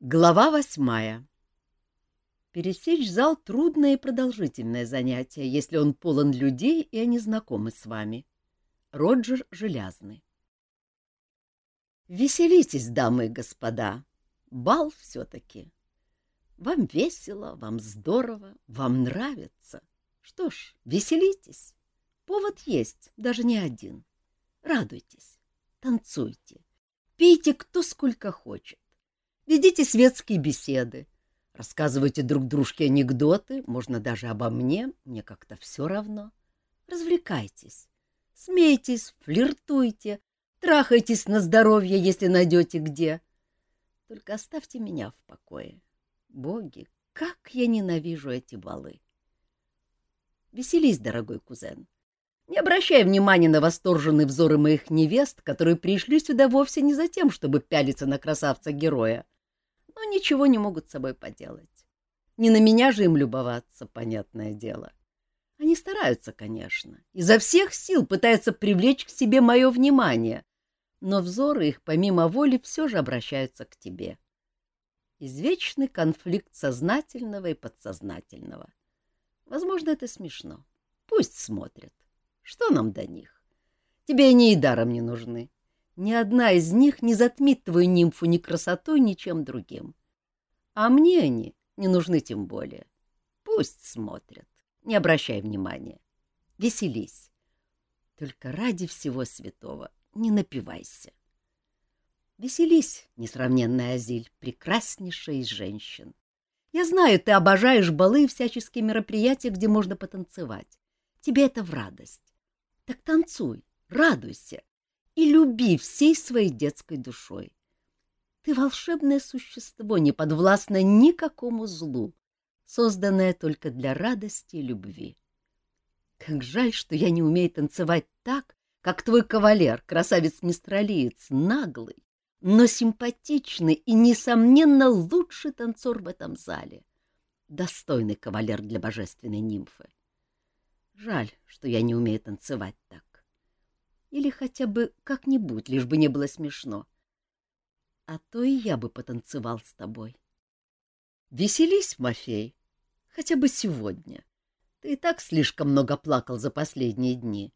Глава восьмая. Пересечь зал — трудное и продолжительное занятие, если он полон людей, и они знакомы с вами. Роджер Желязный. Веселитесь, дамы и господа. Бал все-таки. Вам весело, вам здорово, вам нравится. Что ж, веселитесь. Повод есть, даже не один. Радуйтесь, танцуйте, пейте кто сколько хочет ведите светские беседы, рассказывайте друг дружке анекдоты, можно даже обо мне, мне как-то все равно. Развлекайтесь, смейтесь, флиртуйте, трахайтесь на здоровье, если найдете где. Только оставьте меня в покое. Боги, как я ненавижу эти балы! Веселись, дорогой кузен. Не обращай внимания на восторженные взоры моих невест, которые пришли сюда вовсе не за тем, чтобы пялиться на красавца-героя, но ничего не могут с собой поделать. Не на меня же им любоваться, понятное дело. Они стараются, конечно, изо всех сил пытаются привлечь к себе мое внимание, но взоры их помимо воли все же обращаются к тебе. Извечный конфликт сознательного и подсознательного. Возможно, это смешно. Пусть смотрят. Что нам до них? Тебе они и даром не нужны. Ни одна из них не затмит твою нимфу ни красотой, ни чем другим. А мне они не нужны тем более. Пусть смотрят, не обращай внимания. Веселись. Только ради всего святого не напивайся. Веселись, несравненная Азиль, прекраснейшая из женщин. Я знаю, ты обожаешь балы и всяческие мероприятия, где можно потанцевать. Тебе это в радость. Так танцуй, радуйся, и люби всей своей детской душой. Ты волшебное существо, не подвластное никакому злу, созданное только для радости и любви. Как жаль, что я не умею танцевать так, как твой кавалер, красавец-мистралиец, наглый, но симпатичный и, несомненно, лучший танцор в этом зале. Достойный кавалер для божественной нимфы. Жаль, что я не умею танцевать так. Или хотя бы как-нибудь, лишь бы не было смешно. А то и я бы потанцевал с тобой. Веселись, Мафей, хотя бы сегодня. Ты и так слишком много плакал за последние дни.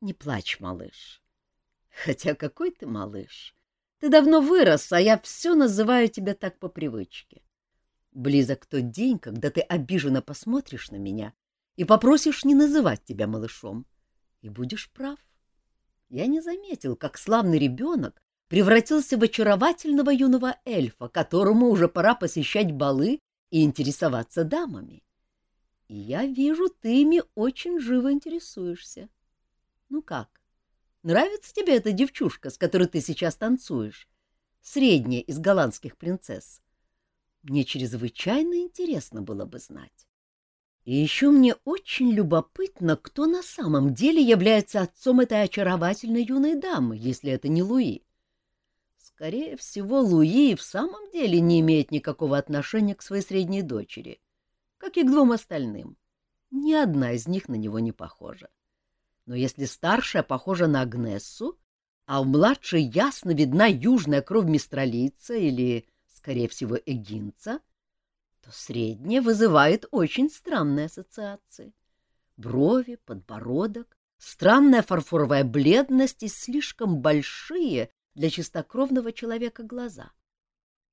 Не плачь, малыш. Хотя какой ты малыш? Ты давно вырос, а я все называю тебя так по привычке. Близок тот день, когда ты обиженно посмотришь на меня и попросишь не называть тебя малышом. И будешь прав я не заметил, как славный ребенок превратился в очаровательного юного эльфа, которому уже пора посещать балы и интересоваться дамами. И я вижу, ты ими очень живо интересуешься. Ну как, нравится тебе эта девчушка, с которой ты сейчас танцуешь? Средняя из голландских принцесс. Мне чрезвычайно интересно было бы знать. И еще мне очень любопытно, кто на самом деле является отцом этой очаровательной юной дамы, если это не Луи. Скорее всего, Луи в самом деле не имеет никакого отношения к своей средней дочери, как и к двум остальным. Ни одна из них на него не похожа. Но если старшая похожа на Агнессу, а у младшей ясно видна южная кровь мистралийца или, скорее всего, эгинца — то среднее вызывает очень странные ассоциации. Брови, подбородок, странная фарфоровая бледность и слишком большие для чистокровного человека глаза.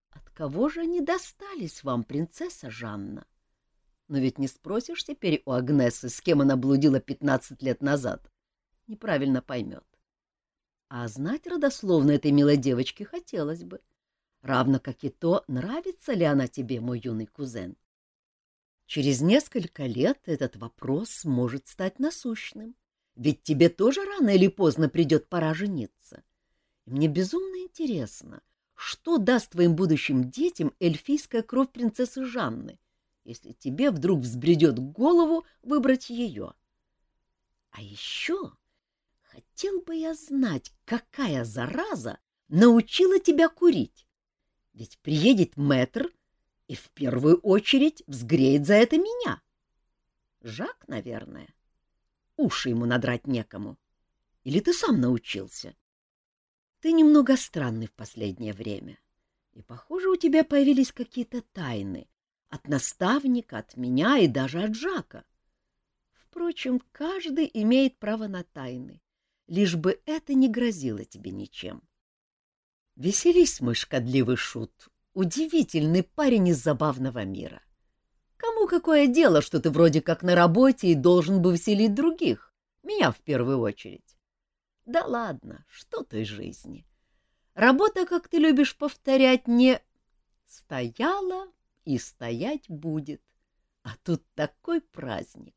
От кого же они достались вам, принцесса Жанна? Но ведь не спросишь теперь у Агнесы, с кем она блудила пятнадцать лет назад. Неправильно поймет. А знать родословно этой милой девочки хотелось бы. — равно как и то, нравится ли она тебе, мой юный кузен. Через несколько лет этот вопрос может стать насущным, ведь тебе тоже рано или поздно придет пора жениться. И мне безумно интересно, что даст твоим будущим детям эльфийская кровь принцессы Жанны, если тебе вдруг взбредет голову выбрать ее. А еще хотел бы я знать, какая зараза научила тебя курить. Ведь приедет мэтр и в первую очередь взгреет за это меня. Жак, наверное. Уши ему надрать некому. Или ты сам научился? Ты немного странный в последнее время. И, похоже, у тебя появились какие-то тайны от наставника, от меня и даже от Жака. Впрочем, каждый имеет право на тайны, лишь бы это не грозило тебе ничем. Веселись, мой шкодливый шут, удивительный парень из забавного мира. Кому какое дело, что ты вроде как на работе и должен бы веселить других? Меня в первую очередь. Да ладно, что той жизни. Работа, как ты любишь повторять, не стояла и стоять будет. А тут такой праздник.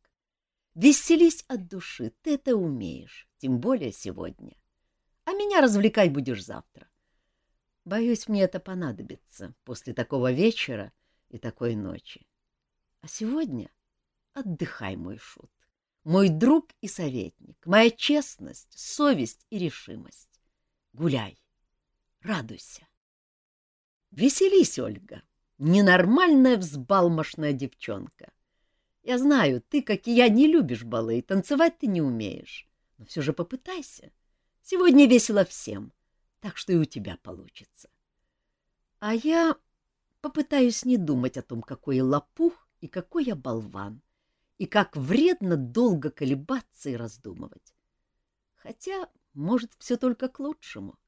Веселись от души, ты это умеешь, тем более сегодня. А меня развлекать будешь завтра. Боюсь, мне это понадобится после такого вечера и такой ночи. А сегодня отдыхай, мой шут, мой друг и советник, моя честность, совесть и решимость. Гуляй, радуйся. Веселись, Ольга, ненормальная взбалмошная девчонка. Я знаю, ты, как и я, не любишь балы, и танцевать ты не умеешь. Но все же попытайся. Сегодня весело всем, так что и у тебя получится. А я попытаюсь не думать о том, какой я лопух и какой я болван, и как вредно долго колебаться и раздумывать. Хотя, может, все только к лучшему.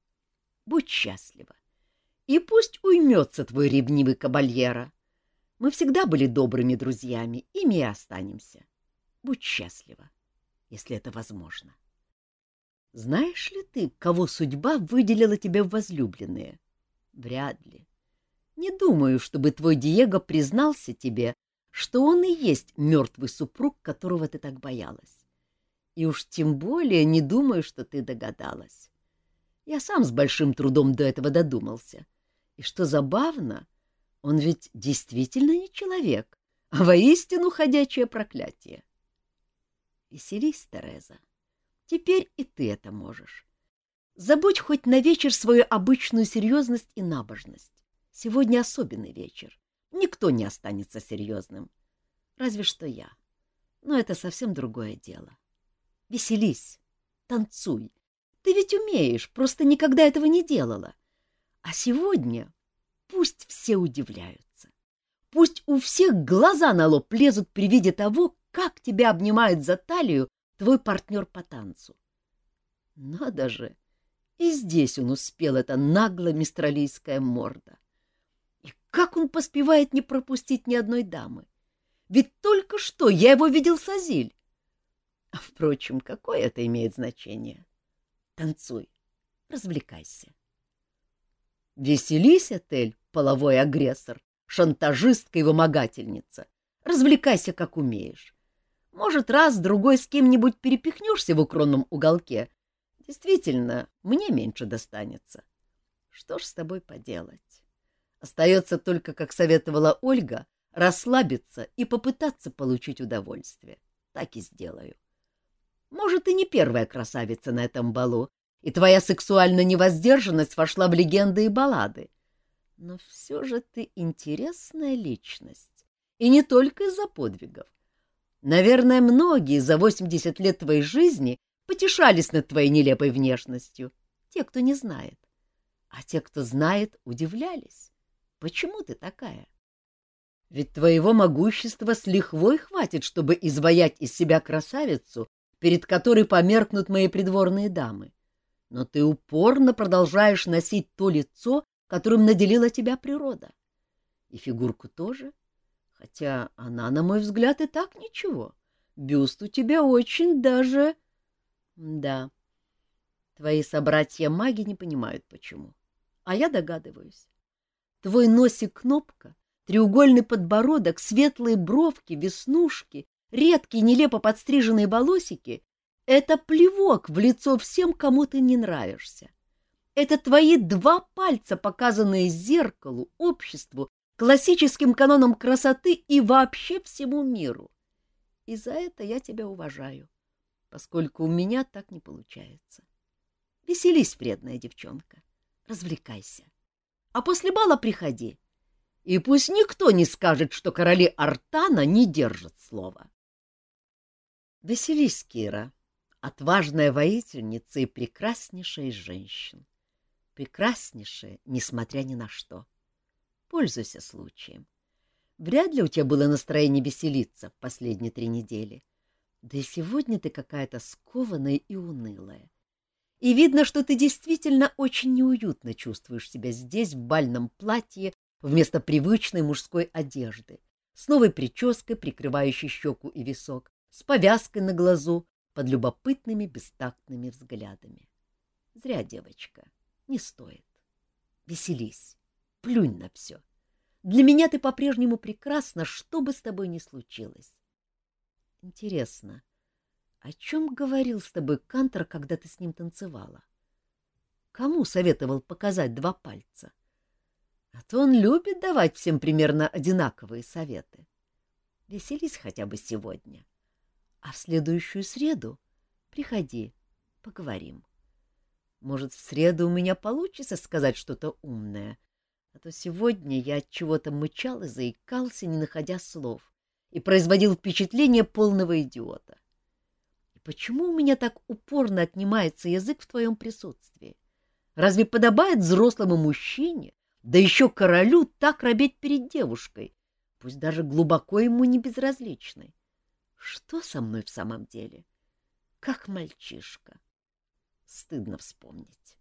Будь счастлива. И пусть уймется твой ревнивый кабальера. Мы всегда были добрыми друзьями, ими и останемся. Будь счастлива, если это возможно. Знаешь ли ты, кого судьба выделила тебе в возлюбленные? Вряд ли. Не думаю, чтобы твой Диего признался тебе, что он и есть мертвый супруг, которого ты так боялась. И уж тем более не думаю, что ты догадалась. Я сам с большим трудом до этого додумался. И что забавно, он ведь действительно не человек, а воистину ходячее проклятие. Веселись, Тереза. Теперь и ты это можешь. Забудь хоть на вечер свою обычную серьезность и набожность. Сегодня особенный вечер. Никто не останется серьезным. Разве что я. Но это совсем другое дело. Веселись, танцуй. Ты ведь умеешь, просто никогда этого не делала. А сегодня пусть все удивляются. Пусть у всех глаза на лоб лезут при виде того, как тебя обнимает за талию твой партнер по танцу. Надо же! И здесь он успел, это нагло мистралийская морда. И как он поспевает не пропустить ни одной дамы? Ведь только что я его видел с Азиль. А, впрочем, какое это имеет значение? Танцуй, развлекайся. Веселись, Этель, половой агрессор, шантажистка и вымогательница. Развлекайся, как умеешь. Может, раз-другой с кем-нибудь перепихнешься в укромном уголке. Действительно, мне меньше достанется. Что ж с тобой поделать? Остается только, как советовала Ольга, расслабиться и попытаться получить удовольствие. Так и сделаю. Может, и не первая красавица на этом балу, и твоя сексуальная невоздержанность вошла в легенды и баллады. Но все же ты интересная личность, и не только из-за подвигов. Наверное, многие за 80 лет твоей жизни потешались над твоей нелепой внешностью, те, кто не знает. А те, кто знает, удивлялись. Почему ты такая? Ведь твоего могущества с лихвой хватит, чтобы изваять из себя красавицу, перед которой померкнут мои придворные дамы но ты упорно продолжаешь носить то лицо, которым наделила тебя природа. И фигурку тоже, хотя она, на мой взгляд, и так ничего. Бюст у тебя очень даже... Да, твои собратья-маги не понимают, почему. А я догадываюсь. Твой носик кнопка, треугольный подбородок, светлые бровки, веснушки, редкие нелепо подстриженные волосики это плевок в лицо всем, кому ты не нравишься. Это твои два пальца, показанные зеркалу, обществу, классическим канонам красоты и вообще всему миру. И за это я тебя уважаю, поскольку у меня так не получается. Веселись, вредная девчонка, развлекайся. А после бала приходи, и пусть никто не скажет, что короли Артана не держат слова. Веселись, Кира, отважная воительница и прекраснейшая из женщин. Прекраснейшая, несмотря ни на что. Пользуйся случаем. Вряд ли у тебя было настроение веселиться в последние три недели. Да и сегодня ты какая-то скованная и унылая. И видно, что ты действительно очень неуютно чувствуешь себя здесь, в бальном платье, вместо привычной мужской одежды, с новой прической, прикрывающей щеку и висок, с повязкой на глазу, под любопытными бестактными взглядами. Зря, девочка, не стоит. Веселись, плюнь на все. Для меня ты по-прежнему прекрасна, что бы с тобой ни случилось. Интересно, о чем говорил с тобой Кантор, когда ты с ним танцевала? Кому советовал показать два пальца? А то он любит давать всем примерно одинаковые советы. Веселись хотя бы сегодня. А в следующую среду приходи, поговорим. Может, в среду у меня получится сказать что-то умное, а то сегодня я от чего-то мычал и заикался, не находя слов, и производил впечатление полного идиота. И почему у меня так упорно отнимается язык в твоем присутствии? Разве подобает взрослому мужчине, да еще королю, так робеть перед девушкой, пусть даже глубоко ему не безразличной? Что со мной в самом деле? Как мальчишка. Стыдно вспомнить.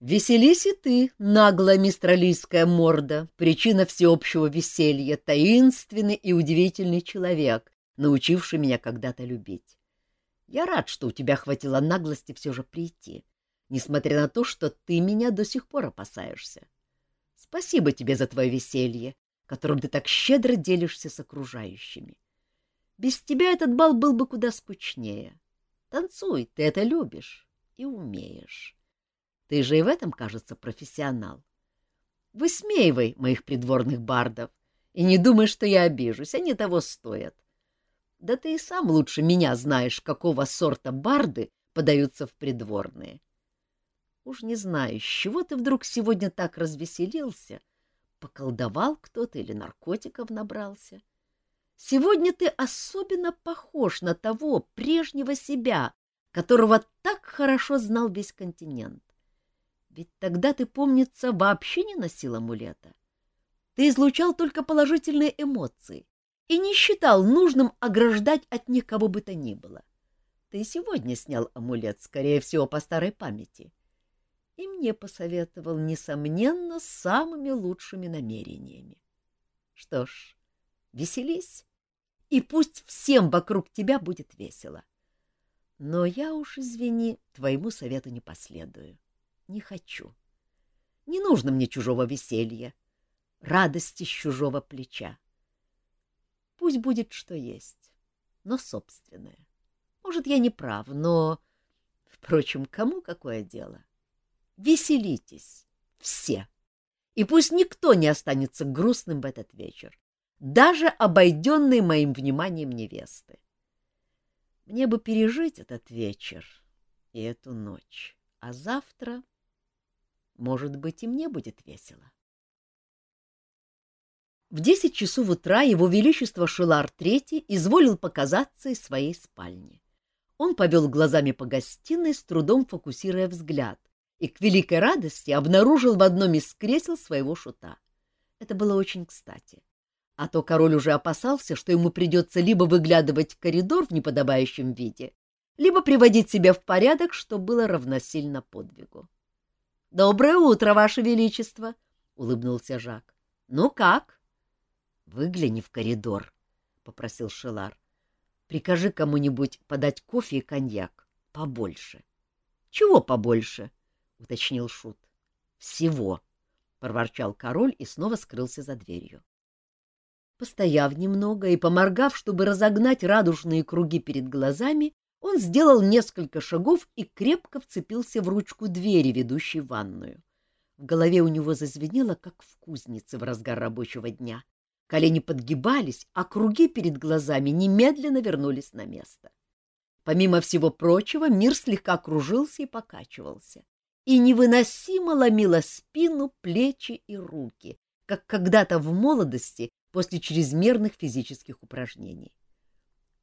Веселись и ты, наглая мистралийская морда, причина всеобщего веселья, таинственный и удивительный человек, научивший меня когда-то любить. Я рад, что у тебя хватило наглости все же прийти, несмотря на то, что ты меня до сих пор опасаешься. Спасибо тебе за твое веселье, которым ты так щедро делишься с окружающими. Без тебя этот бал был бы куда скучнее. Танцуй, ты это любишь и умеешь. Ты же и в этом, кажется, профессионал. Высмеивай моих придворных бардов и не думай, что я обижусь, они того стоят. Да ты и сам лучше меня знаешь, какого сорта барды подаются в придворные. Уж не знаю, с чего ты вдруг сегодня так развеселился. Поколдовал кто-то или наркотиков набрался. Сегодня ты особенно похож на того прежнего себя, которого так хорошо знал весь континент. Ведь тогда ты, помнится, вообще не носил амулета. Ты излучал только положительные эмоции и не считал нужным ограждать от них кого бы то ни было. Ты сегодня снял амулет, скорее всего, по старой памяти. И мне посоветовал, несомненно, самыми лучшими намерениями. Что ж, веселись, и пусть всем вокруг тебя будет весело. Но я уж, извини, твоему совету не последую. — не хочу. Не нужно мне чужого веселья, радости с чужого плеча. Пусть будет, что есть, но собственное. Может, я не прав, но... Впрочем, кому какое дело? Веселитесь, все. И пусть никто не останется грустным в этот вечер, даже обойденные моим вниманием невесты. Мне бы пережить этот вечер и эту ночь, а завтра может быть, и мне будет весело. В десять часов утра его величество Шилар III изволил показаться из своей спальни. Он повел глазами по гостиной, с трудом фокусируя взгляд, и к великой радости обнаружил в одном из кресел своего шута. Это было очень кстати. А то король уже опасался, что ему придется либо выглядывать в коридор в неподобающем виде, либо приводить себя в порядок, что было равносильно подвигу. — Доброе утро, Ваше Величество! — улыбнулся Жак. — Ну как? — Выгляни в коридор, — попросил Шелар. — Прикажи кому-нибудь подать кофе и коньяк. Побольше. — Чего побольше? — уточнил Шут. — Всего, — проворчал король и снова скрылся за дверью. Постояв немного и поморгав, чтобы разогнать радужные круги перед глазами, он сделал несколько шагов и крепко вцепился в ручку двери, ведущей в ванную. В голове у него зазвенело, как в кузнице в разгар рабочего дня. Колени подгибались, а круги перед глазами немедленно вернулись на место. Помимо всего прочего, мир слегка кружился и покачивался, и невыносимо ломило спину, плечи и руки, как когда-то в молодости после чрезмерных физических упражнений.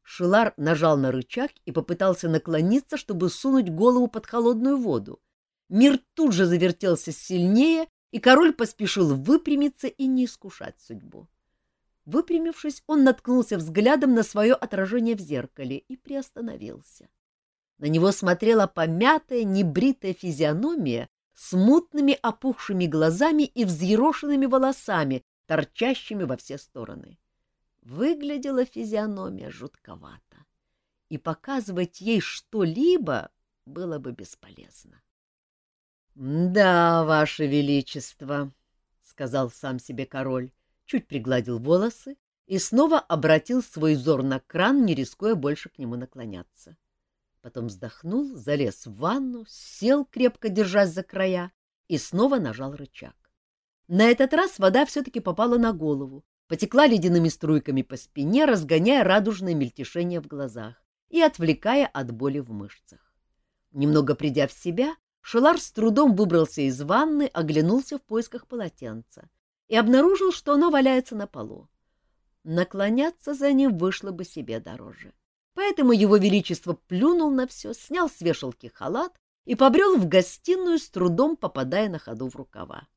Шилар нажал на рычаг и попытался наклониться, чтобы сунуть голову под холодную воду. Мир тут же завертелся сильнее, и король поспешил выпрямиться и не искушать судьбу. Выпрямившись, он наткнулся взглядом на свое отражение в зеркале и приостановился. На него смотрела помятая, небритая физиономия с мутными опухшими глазами и взъерошенными волосами, торчащими во все стороны. Выглядела физиономия жутковато, и показывать ей что-либо было бы бесполезно. — Да, ваше величество, — сказал сам себе король, чуть пригладил волосы и снова обратил свой взор на кран, не рискуя больше к нему наклоняться. Потом вздохнул, залез в ванну, сел, крепко держась за края, и снова нажал рычаг. На этот раз вода все-таки попала на голову, потекла ледяными струйками по спине, разгоняя радужное мельтешение в глазах и отвлекая от боли в мышцах. Немного придя в себя, Шелар с трудом выбрался из ванны, оглянулся в поисках полотенца и обнаружил, что оно валяется на полу. Наклоняться за ним вышло бы себе дороже. Поэтому его величество плюнул на все, снял с вешалки халат и побрел в гостиную, с трудом попадая на ходу в рукава.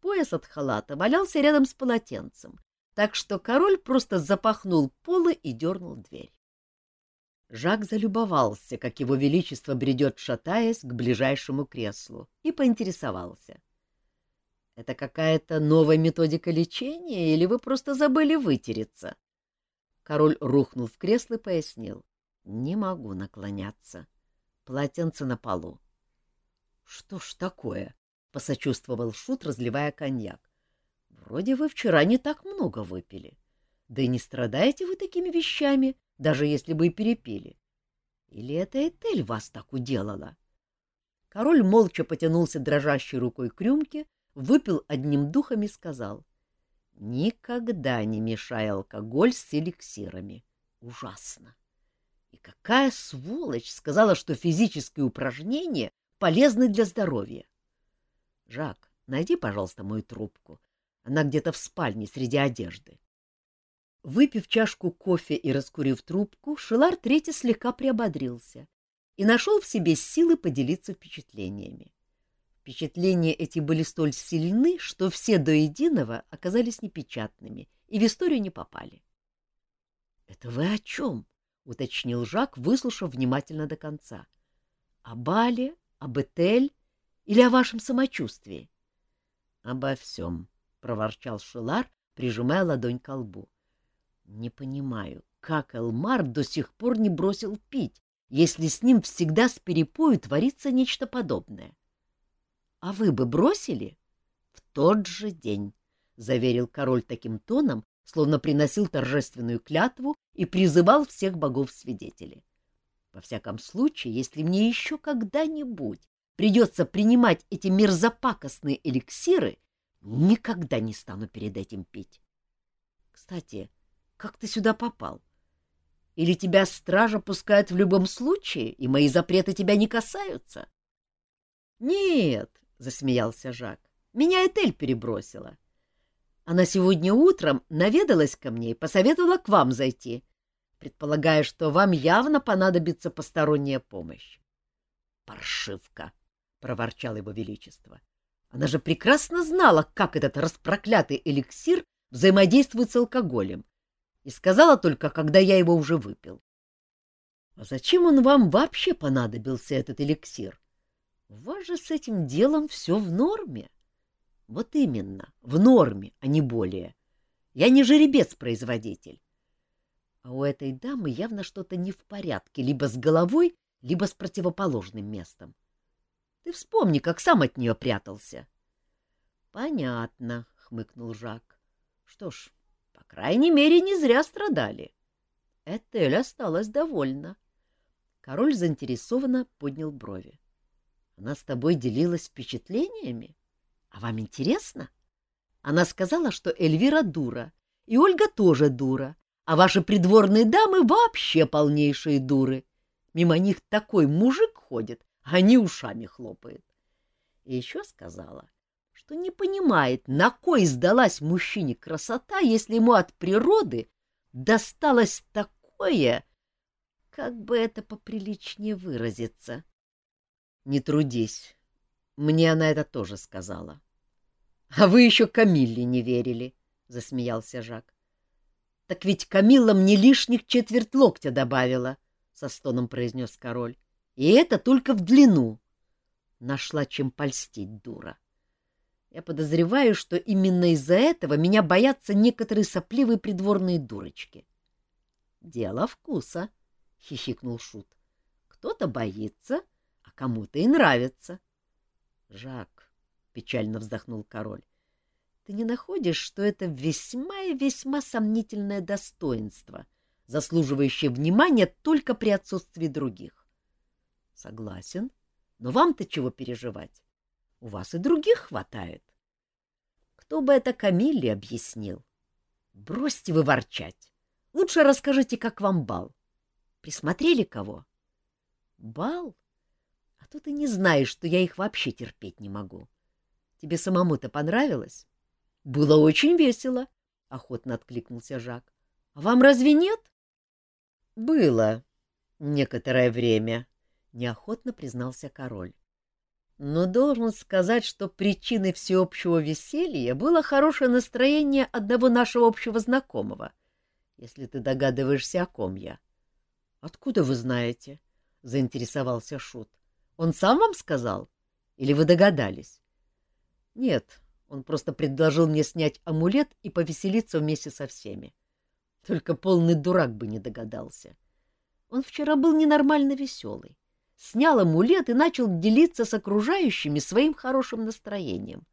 Пояс от халата валялся рядом с полотенцем, так что король просто запахнул полы и дернул дверь. Жак залюбовался, как его величество бредет, шатаясь, к ближайшему креслу, и поинтересовался. — Это какая-то новая методика лечения, или вы просто забыли вытереться? Король рухнул в кресло и пояснил. — Не могу наклоняться. Полотенце на полу. — Что ж такое? — посочувствовал Шут, разливая коньяк. — Вроде вы вчера не так много выпили. Да и не страдаете вы такими вещами, даже если бы и перепили. Или это Этель вас так уделала? Король молча потянулся дрожащей рукой к рюмке, выпил одним духом и сказал. — Никогда не мешай алкоголь с эликсирами. Ужасно. И какая сволочь сказала, что физические упражнения полезны для здоровья. Жак, найди, пожалуйста, мою трубку. Она где-то в спальне среди одежды. Выпив чашку кофе и раскурив трубку, Шелар Третий слегка приободрился и нашел в себе силы поделиться впечатлениями. Впечатления эти были столь сильны, что все до единого оказались непечатными и в историю не попали. — Это вы о чем? — уточнил Жак, выслушав внимательно до конца. — О Бале, об Этель или о вашем самочувствии? — Обо всем, — проворчал Шелар, прижимая ладонь к лбу. Не понимаю, как Элмар до сих пор не бросил пить, если с ним всегда с перепою творится нечто подобное. — А вы бы бросили? — В тот же день, — заверил король таким тоном, словно приносил торжественную клятву и призывал всех богов-свидетелей. Во всяком случае, если мне еще когда-нибудь придется принимать эти мерзопакостные эликсиры, никогда не стану перед этим пить. Кстати, как ты сюда попал? Или тебя стража пускает в любом случае, и мои запреты тебя не касаются? — Нет, — засмеялся Жак, — меня Этель перебросила. Она сегодня утром наведалась ко мне и посоветовала к вам зайти, предполагая, что вам явно понадобится посторонняя помощь. — Паршивка! — проворчал его величество. Она же прекрасно знала, как этот распроклятый эликсир взаимодействует с алкоголем, и сказала только, когда я его уже выпил. — А зачем он вам вообще понадобился, этот эликсир? У вас же с этим делом все в норме. — Вот именно, в норме, а не более. Я не жеребец-производитель. А у этой дамы явно что-то не в порядке, либо с головой, либо с противоположным местом. Ты вспомни, как сам от нее прятался. — Понятно, — хмыкнул Жак. — Что ж, крайней мере, не зря страдали. Этель осталась довольна. Король заинтересованно поднял брови. Она с тобой делилась впечатлениями? А вам интересно? Она сказала, что Эльвира дура, и Ольга тоже дура, а ваши придворные дамы вообще полнейшие дуры. Мимо них такой мужик ходит, они ушами хлопают. И еще сказала, что не понимает, на кой сдалась мужчине красота, если ему от природы досталось такое, как бы это поприличнее выразиться. Не трудись, мне она это тоже сказала. — А вы еще Камилле не верили, — засмеялся Жак. — Так ведь Камилла мне лишних четверть локтя добавила, — со стоном произнес король. — И это только в длину. Нашла чем польстить, дура. Я подозреваю, что именно из-за этого меня боятся некоторые сопливые придворные дурочки. — Дело вкуса, — хихикнул Шут. — Кто-то боится, а кому-то и нравится. — Жак, — печально вздохнул король, — ты не находишь, что это весьма и весьма сомнительное достоинство, заслуживающее внимания только при отсутствии других? — Согласен, но вам-то чего переживать? У вас и других хватает. Кто бы это Камилле объяснил? Бросьте вы ворчать. Лучше расскажите, как вам бал. Присмотрели кого? Бал? А то ты не знаешь, что я их вообще терпеть не могу. Тебе самому-то понравилось? Было очень весело, — охотно откликнулся Жак. А вам разве нет? Было некоторое время, — неохотно признался король. Но должен сказать, что причиной всеобщего веселья было хорошее настроение одного нашего общего знакомого, если ты догадываешься, о ком я. — Откуда вы знаете? — заинтересовался Шут. — Он сам вам сказал? Или вы догадались? — Нет, он просто предложил мне снять амулет и повеселиться вместе со всеми. Только полный дурак бы не догадался. Он вчера был ненормально веселый снял амулет и начал делиться с окружающими своим хорошим настроением.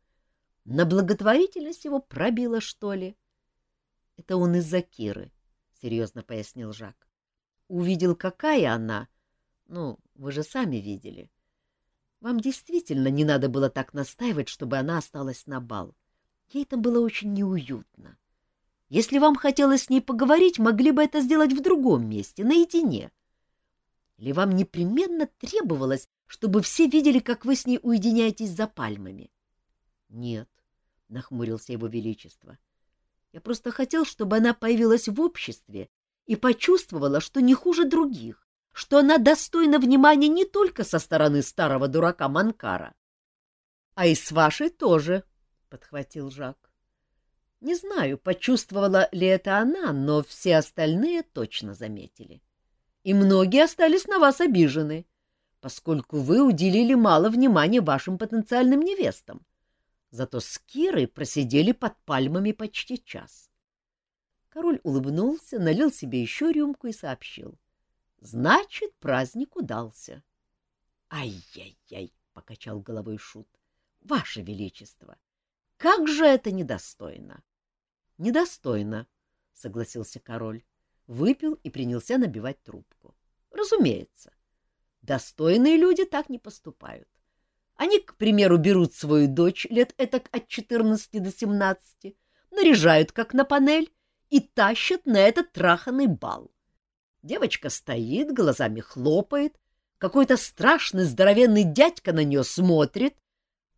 На благотворительность его пробило, что ли? — Это он из-за Киры, — серьезно пояснил Жак. — Увидел, какая она. Ну, вы же сами видели. Вам действительно не надо было так настаивать, чтобы она осталась на бал. Ей там было очень неуютно. Если вам хотелось с ней поговорить, могли бы это сделать в другом месте, наедине. — или вам непременно требовалось, чтобы все видели, как вы с ней уединяетесь за пальмами? — Нет, — нахмурился его величество. — Я просто хотел, чтобы она появилась в обществе и почувствовала, что не хуже других, что она достойна внимания не только со стороны старого дурака Манкара. — А и с вашей тоже, — подхватил Жак. Не знаю, почувствовала ли это она, но все остальные точно заметили. — и многие остались на вас обижены, поскольку вы уделили мало внимания вашим потенциальным невестам. Зато с Кирой просидели под пальмами почти час. Король улыбнулся, налил себе еще рюмку и сообщил. — Значит, праздник удался. «Ай — Ай-яй-яй! — покачал головой Шут. — Ваше Величество! Как же это недостойно! — Недостойно, — согласился король выпил и принялся набивать трубку. Разумеется, достойные люди так не поступают. Они, к примеру, берут свою дочь лет этак от 14 до 17, наряжают как на панель и тащат на этот траханный бал. Девочка стоит, глазами хлопает, какой-то страшный здоровенный дядька на нее смотрит,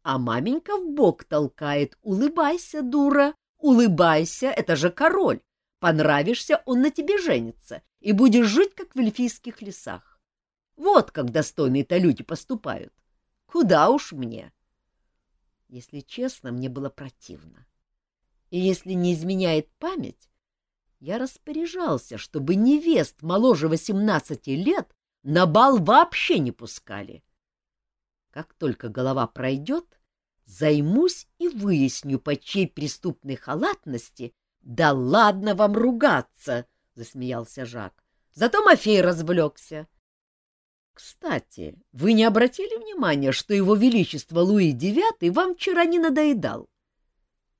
а маменька в бок толкает «Улыбайся, дура, улыбайся, это же король!» Понравишься, он на тебе женится, и будешь жить, как в эльфийских лесах. Вот как достойные-то люди поступают. Куда уж мне. Если честно, мне было противно. И если не изменяет память, я распоряжался, чтобы невест моложе восемнадцати лет на бал вообще не пускали. Как только голова пройдет, займусь и выясню, по чьей преступной халатности да ладно вам ругаться, засмеялся Жак. Зато Мафей развлекся. Кстати, вы не обратили внимания, что его величество Луи IX вам вчера не надоедал?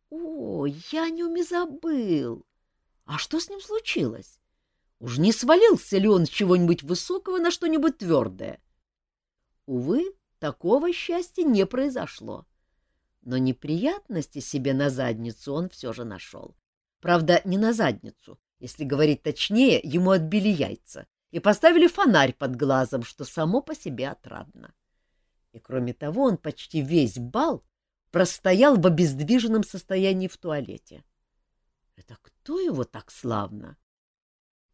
О, я не уме забыл. А что с ним случилось? Уж не свалился ли он с чего-нибудь высокого на что-нибудь твердое? Увы, такого счастья не произошло. Но неприятности себе на задницу он все же нашел. Правда, не на задницу. Если говорить точнее, ему отбили яйца и поставили фонарь под глазом, что само по себе отрадно. И кроме того, он почти весь бал простоял в обездвиженном состоянии в туалете. Это кто его так славно?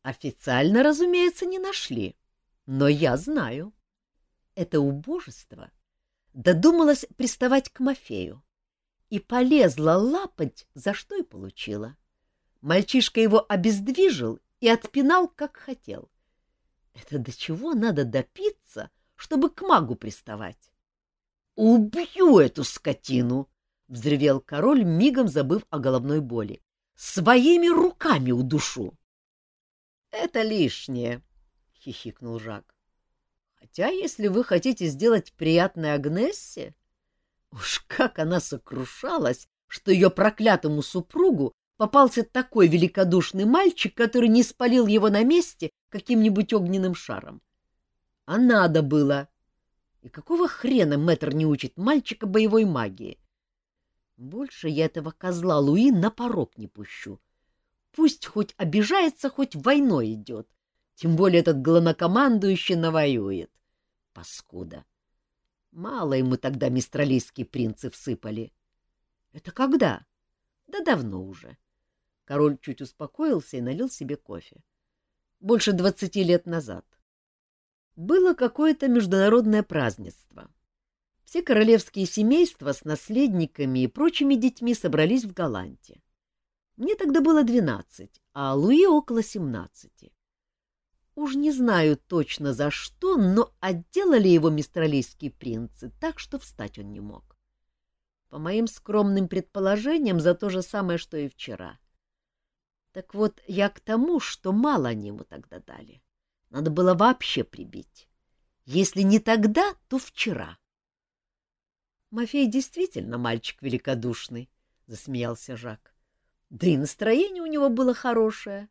Официально, разумеется, не нашли, но я знаю. Это убожество додумалось приставать к Мафею и полезла лапать, за что и получила. Мальчишка его обездвижил и отпинал, как хотел. Это до чего надо допиться, чтобы к магу приставать? — Убью эту скотину! — взревел король, мигом забыв о головной боли. — Своими руками удушу! — Это лишнее, — хихикнул Жак. — Хотя, если вы хотите сделать приятное Агнессе... Уж как она сокрушалась, что ее проклятому супругу попался такой великодушный мальчик, который не спалил его на месте каким-нибудь огненным шаром. А надо было. И какого хрена мэтр не учит мальчика боевой магии? Больше я этого козла Луи на порог не пущу. Пусть хоть обижается, хоть войной идет. Тем более этот главнокомандующий навоюет. Паскуда. Мало ему тогда мистралийские принцы всыпали. Это когда? Да давно уже. Король чуть успокоился и налил себе кофе. Больше двадцати лет назад. Было какое-то международное празднество. Все королевские семейства с наследниками и прочими детьми собрались в Галанте. Мне тогда было двенадцать, а Луи около семнадцати. Уж не знаю точно за что, но отделали его мистралийские принцы так, что встать он не мог. По моим скромным предположениям, за то же самое, что и вчера. Так вот, я к тому, что мало они ему тогда дали. Надо было вообще прибить. Если не тогда, то вчера. Мафей действительно мальчик великодушный, — засмеялся Жак. Да и настроение у него было хорошее.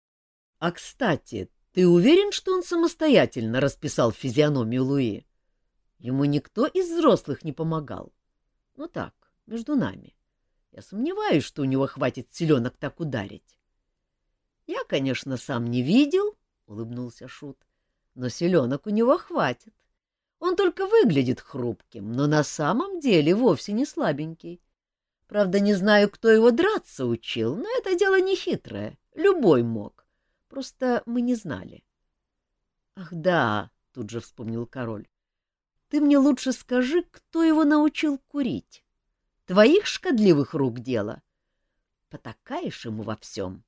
— А, кстати, ты уверен, что он самостоятельно расписал физиономию Луи? Ему никто из взрослых не помогал. Ну так, между нами. Я сомневаюсь, что у него хватит селенок так ударить. Я, конечно, сам не видел, — улыбнулся Шут, — но селенок у него хватит. Он только выглядит хрупким, но на самом деле вовсе не слабенький. Правда, не знаю, кто его драться учил, но это дело не хитрое. Любой мог. Просто мы не знали. — Ах да, — тут же вспомнил король. — Ты мне лучше скажи, кто его научил курить. Твоих шкодливых рук дело. Потакаешь ему во всем. —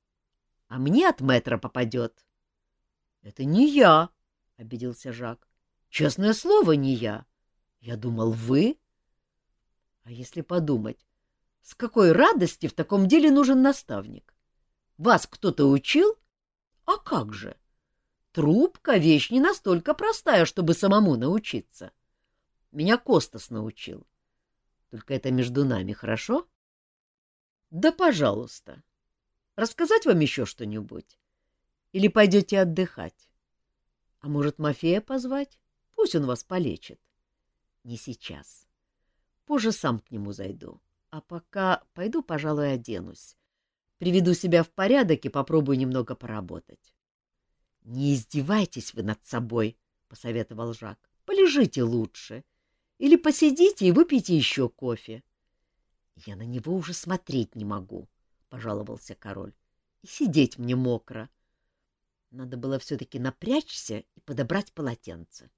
а мне от метра попадет. — Это не я, — обиделся Жак. — Честное слово, не я. Я думал, вы. А если подумать, с какой радости в таком деле нужен наставник? Вас кто-то учил? А как же? Трубка — вещь не настолько простая, чтобы самому научиться. Меня Костас научил. Только это между нами, хорошо? — Да, пожалуйста. Рассказать вам еще что-нибудь? Или пойдете отдыхать? А может, Мафея позвать? Пусть он вас полечит. Не сейчас. Позже сам к нему зайду. А пока пойду, пожалуй, оденусь. Приведу себя в порядок и попробую немного поработать. — Не издевайтесь вы над собой, — посоветовал Жак. — Полежите лучше. Или посидите и выпейте еще кофе. Я на него уже смотреть не могу. — пожаловался король. — И сидеть мне мокро. Надо было все-таки напрячься и подобрать полотенце.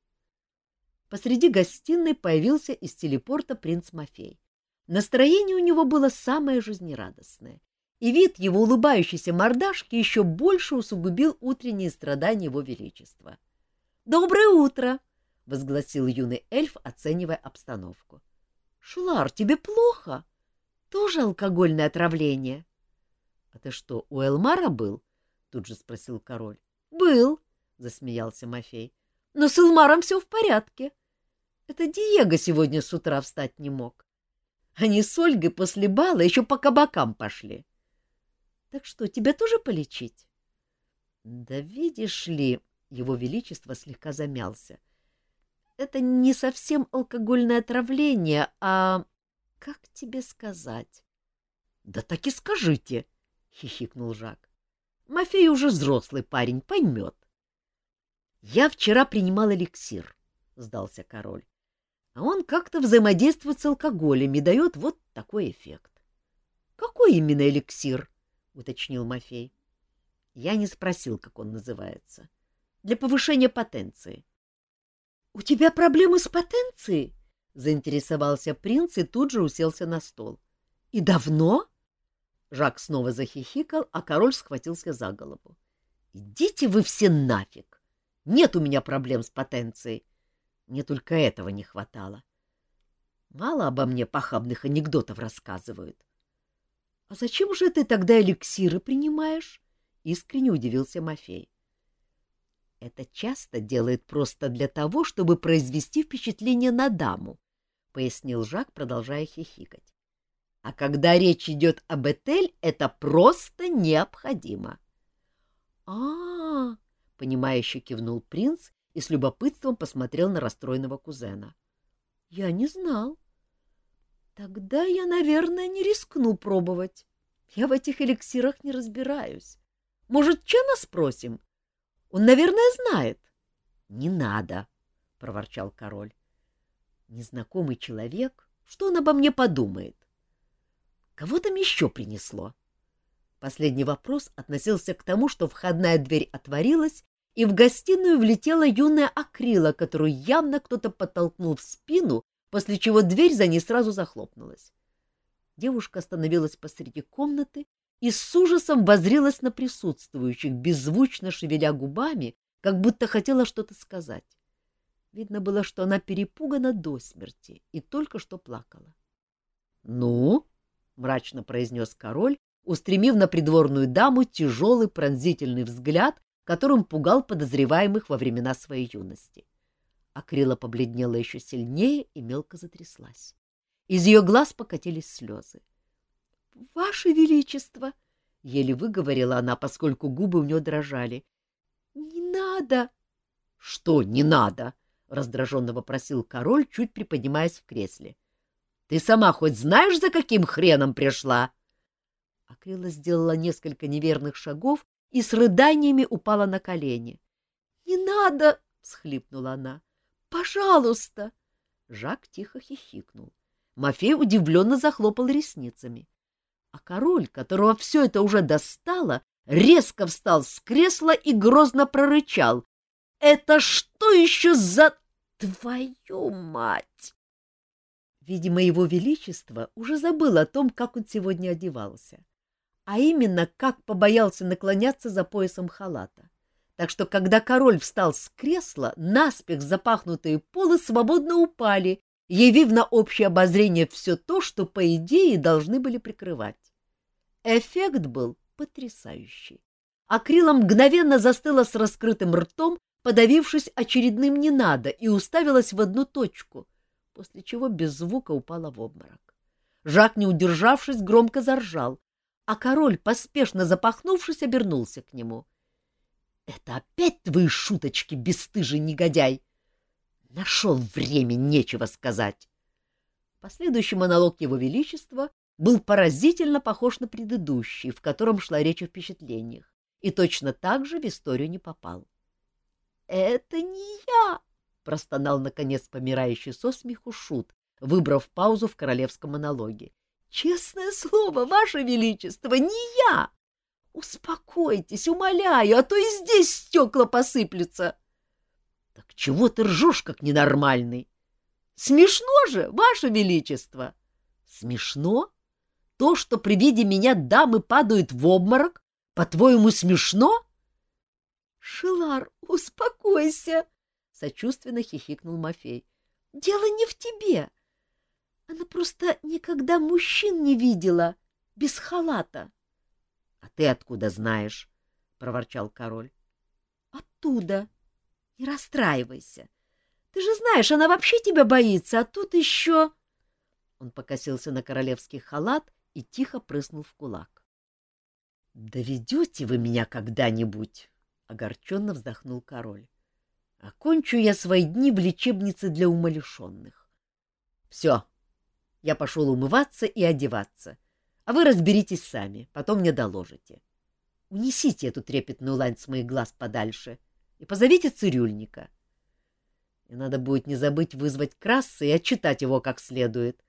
Посреди гостиной появился из телепорта принц Мафей. Настроение у него было самое жизнерадостное, и вид его улыбающейся мордашки еще больше усугубил утренние страдания его величества. — Доброе утро! — возгласил юный эльф, оценивая обстановку. — Шулар, тебе плохо? Тоже алкогольное отравление? —— А ты что, у Элмара был? — тут же спросил король. — Был, — засмеялся Мафей. — Но с Элмаром все в порядке. Это Диего сегодня с утра встать не мог. Они с Ольгой после бала еще по кабакам пошли. — Так что, тебя тоже полечить? — Да видишь ли, его величество слегка замялся. Это не совсем алкогольное отравление, а... Как тебе сказать? — Да так и скажите, — хихикнул Жак. — Мафей уже взрослый парень, поймет. — Я вчера принимал эликсир, — сдался король. — А он как-то взаимодействует с алкоголем и дает вот такой эффект. — Какой именно эликсир? — уточнил Мафей. Я не спросил, как он называется. — Для повышения потенции. — У тебя проблемы с потенцией? — заинтересовался принц и тут же уселся на стол. — И давно? Жак снова захихикал, а король схватился за голову. — Идите вы все нафиг! Нет у меня проблем с потенцией. Мне только этого не хватало. Мало обо мне похабных анекдотов рассказывают. — А зачем же ты тогда эликсиры принимаешь? — искренне удивился Мафей. — Это часто делает просто для того, чтобы произвести впечатление на даму, — пояснил Жак, продолжая хихикать. — А когда речь идет об Этель, это просто необходимо. — А-а-а! — понимающе кивнул принц и с любопытством посмотрел на расстроенного кузена. — Я не знал. Тогда я, наверное, не рискну пробовать. Я в этих эликсирах не разбираюсь. Может, Чена спросим? Он, наверное, знает. — Не надо, — проворчал король. — Незнакомый человек, что он обо мне подумает? Кого там еще принесло? Последний вопрос относился к тому, что входная дверь отворилась, и в гостиную влетела юная акрила, которую явно кто-то подтолкнул в спину после чего дверь за ней сразу захлопнулась. Девушка остановилась посреди комнаты и с ужасом возрилась на присутствующих, беззвучно шевеля губами, как будто хотела что-то сказать. Видно было, что она перепугана до смерти и только что плакала. — Ну? — мрачно произнес король, устремив на придворную даму тяжелый пронзительный взгляд, которым пугал подозреваемых во времена своей юности. Акрила побледнела еще сильнее и мелко затряслась. Из ее глаз покатились слезы. — Ваше Величество! — еле выговорила она, поскольку губы у нее дрожали. — Не надо! — Что не надо? — раздраженно вопросил король, чуть приподнимаясь в кресле. — Ты сама хоть знаешь, за каким хреном пришла? Акрила сделала несколько неверных шагов и с рыданиями упала на колени. — Не надо! — всхлипнула она. — Пожалуйста! Жак тихо хихикнул. Мафей удивленно захлопал ресницами. А король, которого все это уже достало, резко встал с кресла и грозно прорычал. — Это что еще за... Твою мать! Видимо, его величество уже забыл о том, как он сегодня одевался, а именно, как побоялся наклоняться за поясом халата так что, когда король встал с кресла, наспех запахнутые полы свободно упали, явив на общее обозрение все то, что, по идее, должны были прикрывать. Эффект был потрясающий. Акрила мгновенно застыла с раскрытым ртом, подавившись очередным «не надо», и уставилась в одну точку, после чего без звука упала в обморок. Жак, не удержавшись, громко заржал, а король, поспешно запахнувшись, обернулся к нему — это опять твои шуточки, бесстыжий негодяй! Нашел время, нечего сказать. Последующий монолог его величества был поразительно похож на предыдущий, в котором шла речь о впечатлениях, и точно так же в историю не попал. — Это не я! — простонал, наконец, помирающий со смеху Шут, выбрав паузу в королевском монологе. — Честное слово, ваше величество, не я! Успокойтесь, умоляю, а то и здесь стекла посыплются. Так чего ты ржешь, как ненормальный? Смешно же, ваше величество. Смешно? То, что при виде меня дамы падают в обморок, по-твоему, смешно? Шилар, успокойся, сочувственно хихикнул Мафей. Дело не в тебе. Она просто никогда мужчин не видела без халата. — А ты откуда знаешь? — проворчал король. — Оттуда. Не расстраивайся. Ты же знаешь, она вообще тебя боится, а тут еще... Он покосился на королевский халат и тихо прыснул в кулак. — Доведете вы меня когда-нибудь? — огорченно вздохнул король. — Окончу я свои дни в лечебнице для умалишенных. Все, я пошел умываться и одеваться. А вы разберитесь сами, потом мне доложите. Унесите эту трепетную лань с моих глаз подальше и позовите цирюльника. И надо будет не забыть вызвать краса и отчитать его как следует.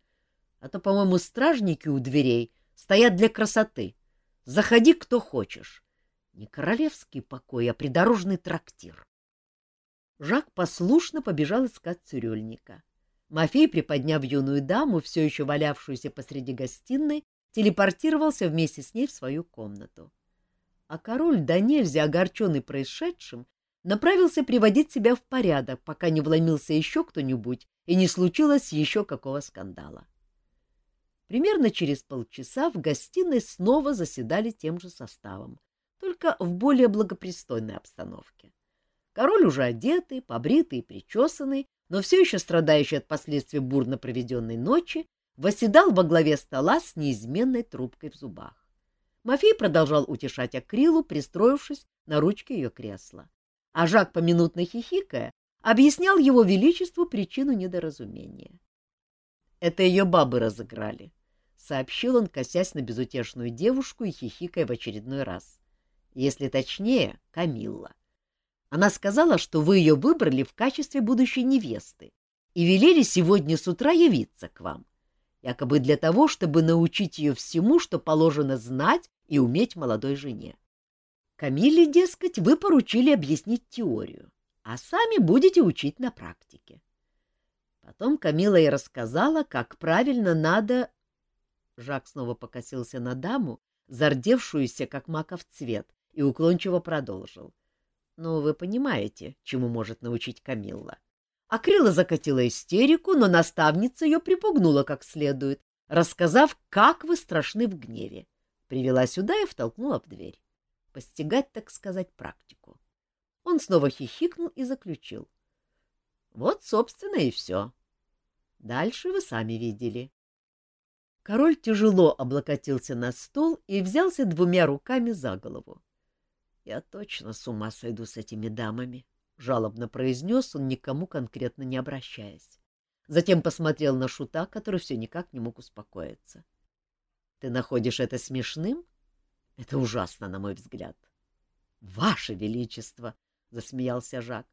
А то, по-моему, стражники у дверей стоят для красоты. Заходи, кто хочешь. Не королевский покой, а придорожный трактир. Жак послушно побежал искать цирюльника. Мафей, приподняв юную даму, все еще валявшуюся посреди гостиной, телепортировался вместе с ней в свою комнату. А король, да нельзя огорченный происшедшим, направился приводить себя в порядок, пока не вломился еще кто-нибудь и не случилось еще какого скандала. Примерно через полчаса в гостиной снова заседали тем же составом, только в более благопристойной обстановке. Король уже одетый, побритый и причесанный, но все еще страдающий от последствий бурно проведенной ночи, восседал во главе стола с неизменной трубкой в зубах. Мафей продолжал утешать Акрилу, пристроившись на ручке ее кресла. А Жак, поминутно хихикая, объяснял его величеству причину недоразумения. Это ее бабы разыграли, — сообщил он, косясь на безутешную девушку и хихикая в очередной раз. Если точнее, Камилла. Она сказала, что вы ее выбрали в качестве будущей невесты и велели сегодня с утра явиться к вам, якобы для того, чтобы научить ее всему, что положено знать и уметь молодой жене. Камиле, дескать, вы поручили объяснить теорию, а сами будете учить на практике. Потом Камила и рассказала, как правильно надо... Жак снова покосился на даму, зардевшуюся, как маков цвет, и уклончиво продолжил. Ну, вы понимаете, чему может научить Камилла. Акрила закатила истерику, но наставница ее припугнула как следует, рассказав, как вы страшны в гневе. Привела сюда и втолкнула в дверь. Постигать, так сказать, практику. Он снова хихикнул и заключил. Вот, собственно, и все. Дальше вы сами видели. Король тяжело облокотился на стол и взялся двумя руками за голову. — Я точно с ума сойду с этими дамами, — жалобно произнес он, никому конкретно не обращаясь. Затем посмотрел на Шута, который все никак не мог успокоиться. — Ты находишь это смешным? Это ужасно, на мой взгляд. — Ваше Величество! — засмеялся Жак.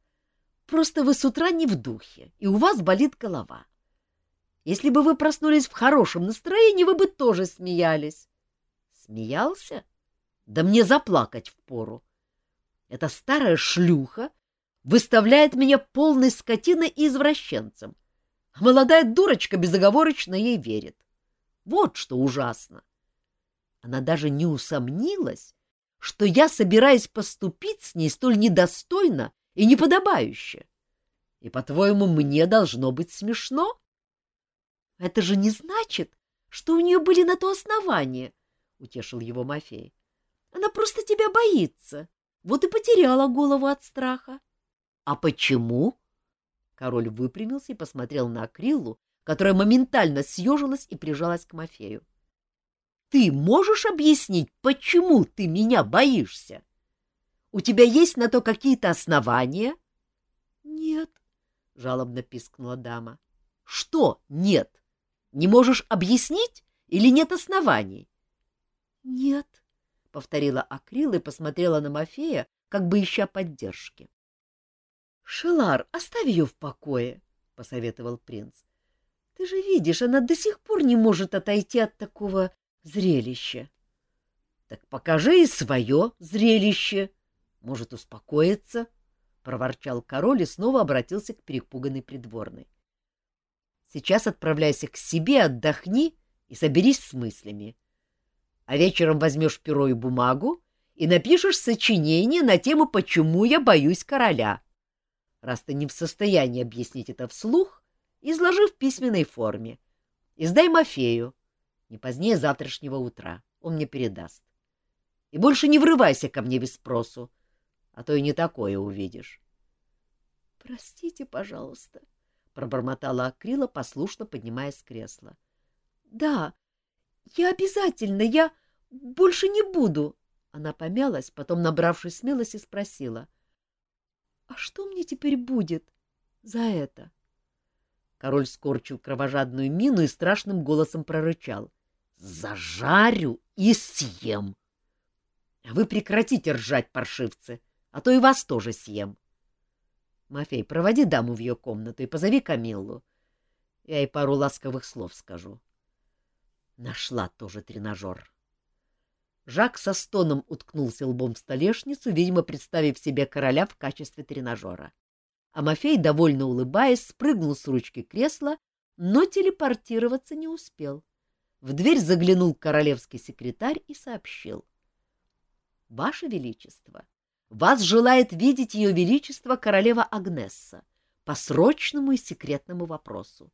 Просто вы с утра не в духе, и у вас болит голова. Если бы вы проснулись в хорошем настроении, вы бы тоже смеялись. Смеялся? Да мне заплакать впору. Эта старая шлюха выставляет меня полной скотиной и извращенцем. А молодая дурочка безоговорочно ей верит. Вот что ужасно. Она даже не усомнилась, что я собираюсь поступить с ней столь недостойно и неподобающе. И, по-твоему, мне должно быть смешно? — Это же не значит, что у нее были на то основания, — утешил его Мафей. — Она просто тебя боится, вот и потеряла голову от страха. — А почему? Король выпрямился и посмотрел на Акриллу, которая моментально съежилась и прижалась к Мафею. — Ты можешь объяснить, почему ты меня боишься? У тебя есть на то какие-то основания? — Нет, — жалобно пискнула дама. — Что нет? Не можешь объяснить или нет оснований? — Нет, — повторила Акрил и посмотрела на Мафея, как бы ища поддержки. — Шелар, оставь ее в покое, — посоветовал принц. — Ты же видишь, она до сих пор не может отойти от такого зрелища. — Так покажи и свое зрелище, — может, успокоиться? — проворчал король и снова обратился к перепуганной придворной. — Сейчас отправляйся к себе, отдохни и соберись с мыслями. А вечером возьмешь перо и бумагу и напишешь сочинение на тему «Почему я боюсь короля». Раз ты не в состоянии объяснить это вслух, изложи в письменной форме. Издай Мафею. Не позднее завтрашнего утра. Он мне передаст. И больше не врывайся ко мне без спросу а то и не такое увидишь. — Простите, пожалуйста, — пробормотала Акрила, послушно поднимаясь с кресла. — Да, я обязательно, я больше не буду. Она помялась, потом, набравшись смелости, спросила. — А что мне теперь будет за это? Король скорчил кровожадную мину и страшным голосом прорычал. — Зажарю и съем! — Вы прекратите ржать, паршивцы! — а то и вас тоже съем. Мафей, проводи даму в ее комнату и позови Камиллу. Я ей пару ласковых слов скажу. Нашла тоже тренажер. Жак со стоном уткнулся лбом в столешницу, видимо, представив себе короля в качестве тренажера. А Мафей, довольно улыбаясь, спрыгнул с ручки кресла, но телепортироваться не успел. В дверь заглянул королевский секретарь и сообщил. — Ваше Величество, вас желает видеть Ее Величество королева Агнесса по срочному и секретному вопросу.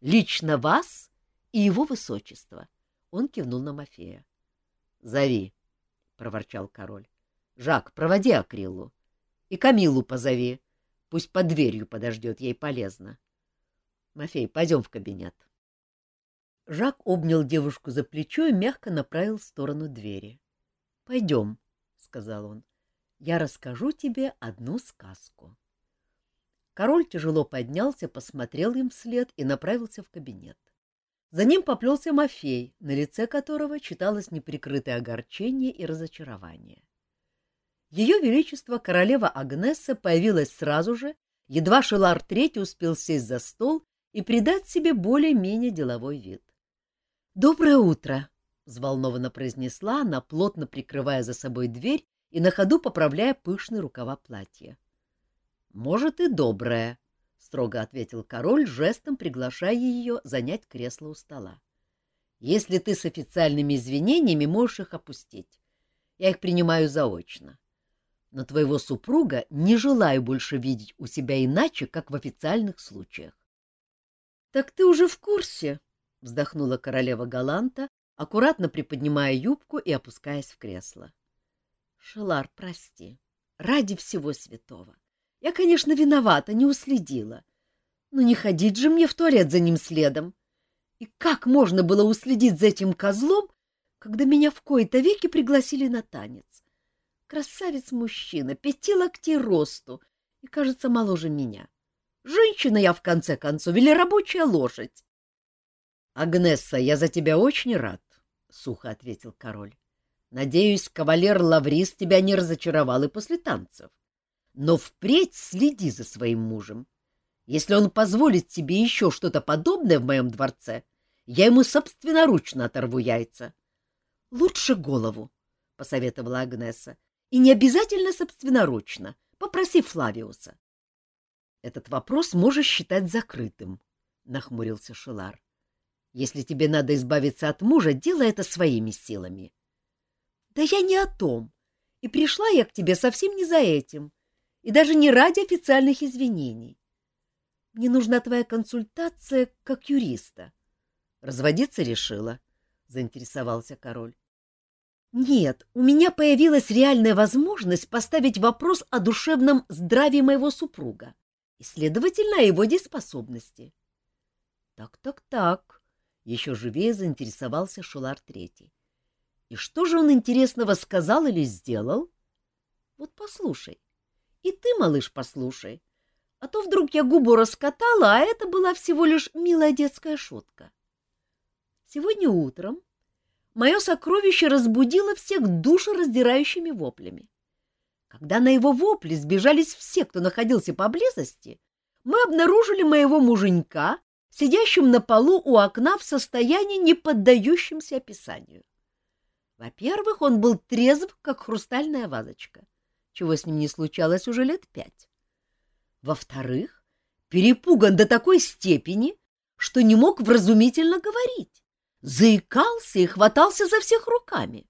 Лично вас и Его Высочество. Он кивнул на Мафея. — Зови, — проворчал король. — Жак, проводи Акрилу. И Камилу позови. Пусть под дверью подождет, ей полезно. Мафей, пойдем в кабинет. Жак обнял девушку за плечо и мягко направил в сторону двери. — Пойдем, — сказал он. — Я расскажу тебе одну сказку. Король тяжело поднялся, посмотрел им вслед и направился в кабинет. За ним поплелся Мафей, на лице которого читалось неприкрытое огорчение и разочарование. Ее Величество королева Агнесса появилась сразу же, едва Шелар III успел сесть за стол и придать себе более-менее деловой вид. «Доброе утро!» — взволнованно произнесла она, плотно прикрывая за собой дверь и на ходу поправляя пышные рукава платья. «Может, и доброе», — строго ответил король, жестом приглашая ее занять кресло у стола. «Если ты с официальными извинениями, можешь их опустить. Я их принимаю заочно. Но твоего супруга не желаю больше видеть у себя иначе, как в официальных случаях. — Так ты уже в курсе, — вздохнула королева Галанта, аккуратно приподнимая юбку и опускаясь в кресло. — Шелар, прости, ради всего святого. Я, конечно, виновата, не уследила. Но не ходить же мне в туалет за ним следом. И как можно было уследить за этим козлом, когда меня в кои-то веки пригласили на танец? Красавец-мужчина, пяти локтей росту и, кажется, моложе меня. Женщина я, в конце концов, или рабочая лошадь? Агнесса, я за тебя очень рад, — сухо ответил король. Надеюсь, кавалер Лаврис тебя не разочаровал и после танцев. Но впредь следи за своим мужем. Если он позволит тебе еще что-то подобное в моем дворце, я ему собственноручно оторву яйца. — Лучше голову, — посоветовала Агнеса, — и не обязательно собственноручно. Попроси Флавиуса. — Этот вопрос можешь считать закрытым, — нахмурился Шелар. Если тебе надо избавиться от мужа, делай это своими силами. — Да я не о том. И пришла я к тебе совсем не за этим, и даже не ради официальных извинений. Мне нужна твоя консультация как юриста. — Разводиться решила, — заинтересовался король. — Нет, у меня появилась реальная возможность поставить вопрос о душевном здравии моего супруга и, следовательно, о его дееспособности. Так, так, так, еще живее заинтересовался Шулар Третий. И что же он интересного сказал или сделал? Вот послушай. И ты, малыш, послушай. А то вдруг я губу раскатала, а это была всего лишь милая детская шутка. Сегодня утром мое сокровище разбудило всех душераздирающими воплями. Когда на его вопли сбежались все, кто находился поблизости, мы обнаружили моего муженька, сидящим на полу у окна в состоянии, не поддающемся описанию. Во-первых, он был трезв, как хрустальная вазочка, чего с ним не случалось уже лет пять. Во-вторых, перепуган до такой степени, что не мог вразумительно говорить, заикался и хватался за всех руками.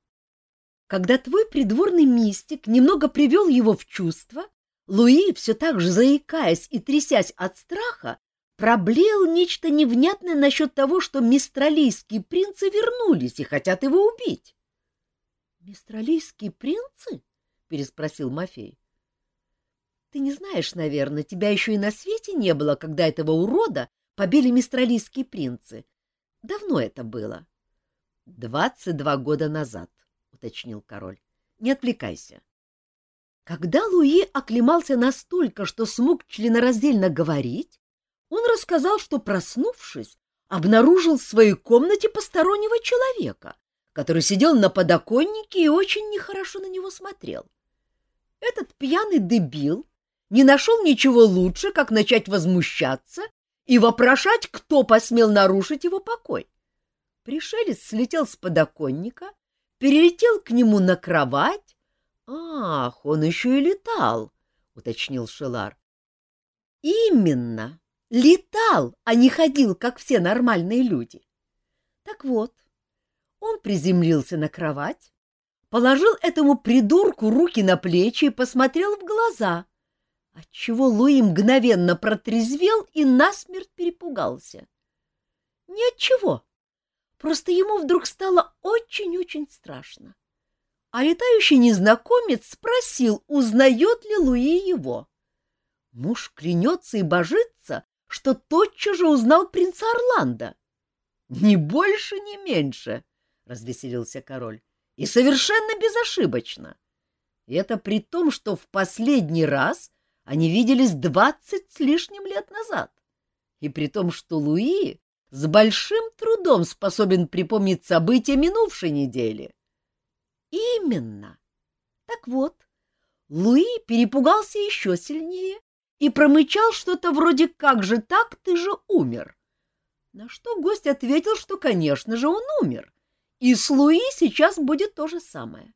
Когда твой придворный мистик немного привел его в чувство, Луи, все так же заикаясь и трясясь от страха, проблеял нечто невнятное насчет того, что мистралийские принцы вернулись и хотят его убить. — Мистралийские принцы? — переспросил Мафей. — Ты не знаешь, наверное, тебя еще и на свете не было, когда этого урода побили мистралийские принцы. Давно это было. — Двадцать два года назад, — уточнил король. — Не отвлекайся. Когда Луи оклемался настолько, что смог членораздельно говорить, он рассказал, что, проснувшись, обнаружил в своей комнате постороннего человека, который сидел на подоконнике и очень нехорошо на него смотрел. Этот пьяный дебил не нашел ничего лучше, как начать возмущаться и вопрошать, кто посмел нарушить его покой. Пришелец слетел с подоконника, перелетел к нему на кровать. — Ах, он еще и летал, — уточнил Шелар. Именно. Летал, а не ходил, как все нормальные люди. Так вот, он приземлился на кровать, положил этому придурку руки на плечи и посмотрел в глаза, отчего Луи мгновенно протрезвел и насмерть перепугался. Ни от чего. Просто ему вдруг стало очень-очень страшно. А летающий незнакомец спросил, узнает ли Луи его. Муж клянется и божится, что тотчас же узнал принца Орландо. — Ни больше, ни меньше, — развеселился король, — и совершенно безошибочно. И это при том, что в последний раз они виделись двадцать с лишним лет назад, и при том, что Луи с большим трудом способен припомнить события минувшей недели. Именно. Так вот, Луи перепугался еще сильнее и промычал что-то вроде «Как же так, ты же умер?» На что гость ответил, что, конечно же, он умер, и с Луи сейчас будет то же самое.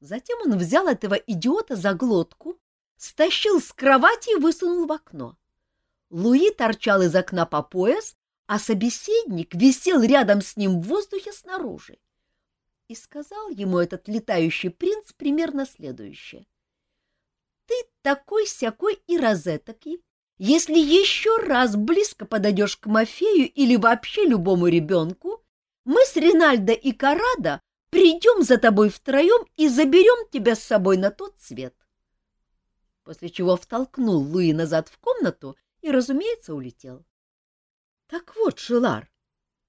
Затем он взял этого идиота за глотку, стащил с кровати и высунул в окно. Луи торчал из окна по пояс, а собеседник висел рядом с ним в воздухе снаружи. И сказал ему этот летающий принц примерно следующее. «Ты такой-сякой и розетокий. Если еще раз близко подойдешь к Мафею или вообще любому ребенку, мы с Ринальдо и Карадо придем за тобой втроем и заберем тебя с собой на тот свет». После чего втолкнул Луи назад в комнату и, разумеется, улетел. Так вот, Шилар,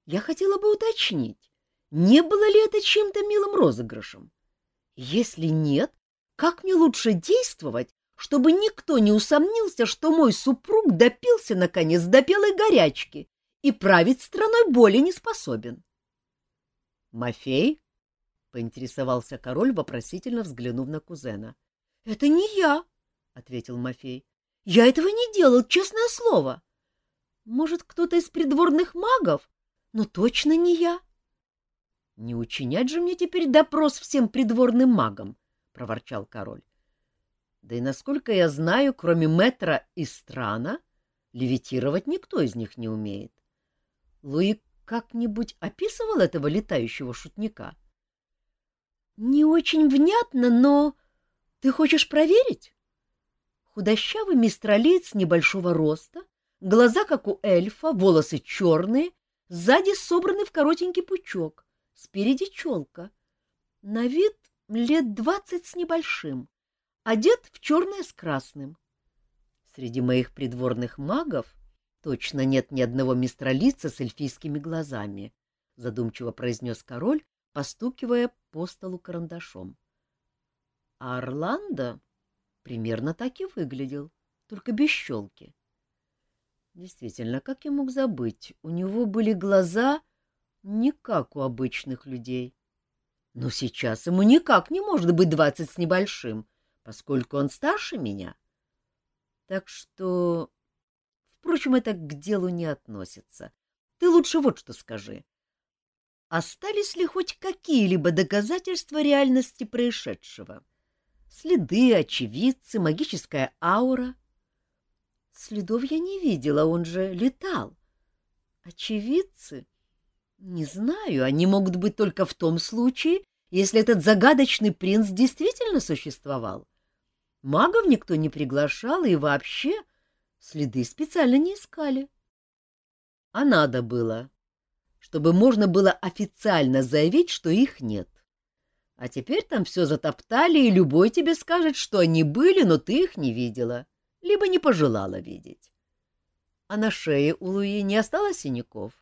я хотела бы уточнить, не было ли это чем-то милым розыгрышем? Если нет, как мне лучше действовать, чтобы никто не усомнился, что мой супруг допился, наконец, до белой горячки и править страной более не способен? — Мафей? — поинтересовался король, вопросительно взглянув на кузена. — Это не я, — ответил Мафей. Я этого не делал, честное слово. Может, кто-то из придворных магов, но точно не я. — Не учинять же мне теперь допрос всем придворным магам, — проворчал король. — Да и, насколько я знаю, кроме Метра и Страна, левитировать никто из них не умеет. Луи как-нибудь описывал этого летающего шутника? — Не очень внятно, но... Ты хочешь проверить? Худощавый мистралиец небольшого роста, глаза, как у эльфа, волосы черные, сзади собраны в коротенький пучок, спереди челка. На вид лет двадцать с небольшим, одет в черное с красным. Среди моих придворных магов точно нет ни одного мистралица с эльфийскими глазами, задумчиво произнес король, постукивая по столу карандашом. А Орландо примерно так и выглядел, только без щелки. Действительно, как я мог забыть, у него были глаза не как у обычных людей. Но сейчас ему никак не может быть двадцать с небольшим, поскольку он старше меня. Так что... Впрочем, это к делу не относится. Ты лучше вот что скажи. Остались ли хоть какие-либо доказательства реальности происшедшего? — Следы, очевидцы, магическая аура. Следов я не видела, он же летал. Очевидцы? Не знаю, они могут быть только в том случае, если этот загадочный принц действительно существовал. Магов никто не приглашал, и вообще следы специально не искали. А надо было, чтобы можно было официально заявить, что их нет. А теперь там все затоптали, и любой тебе скажет, что они были, но ты их не видела, либо не пожелала видеть. А на шее у Луи не осталось синяков?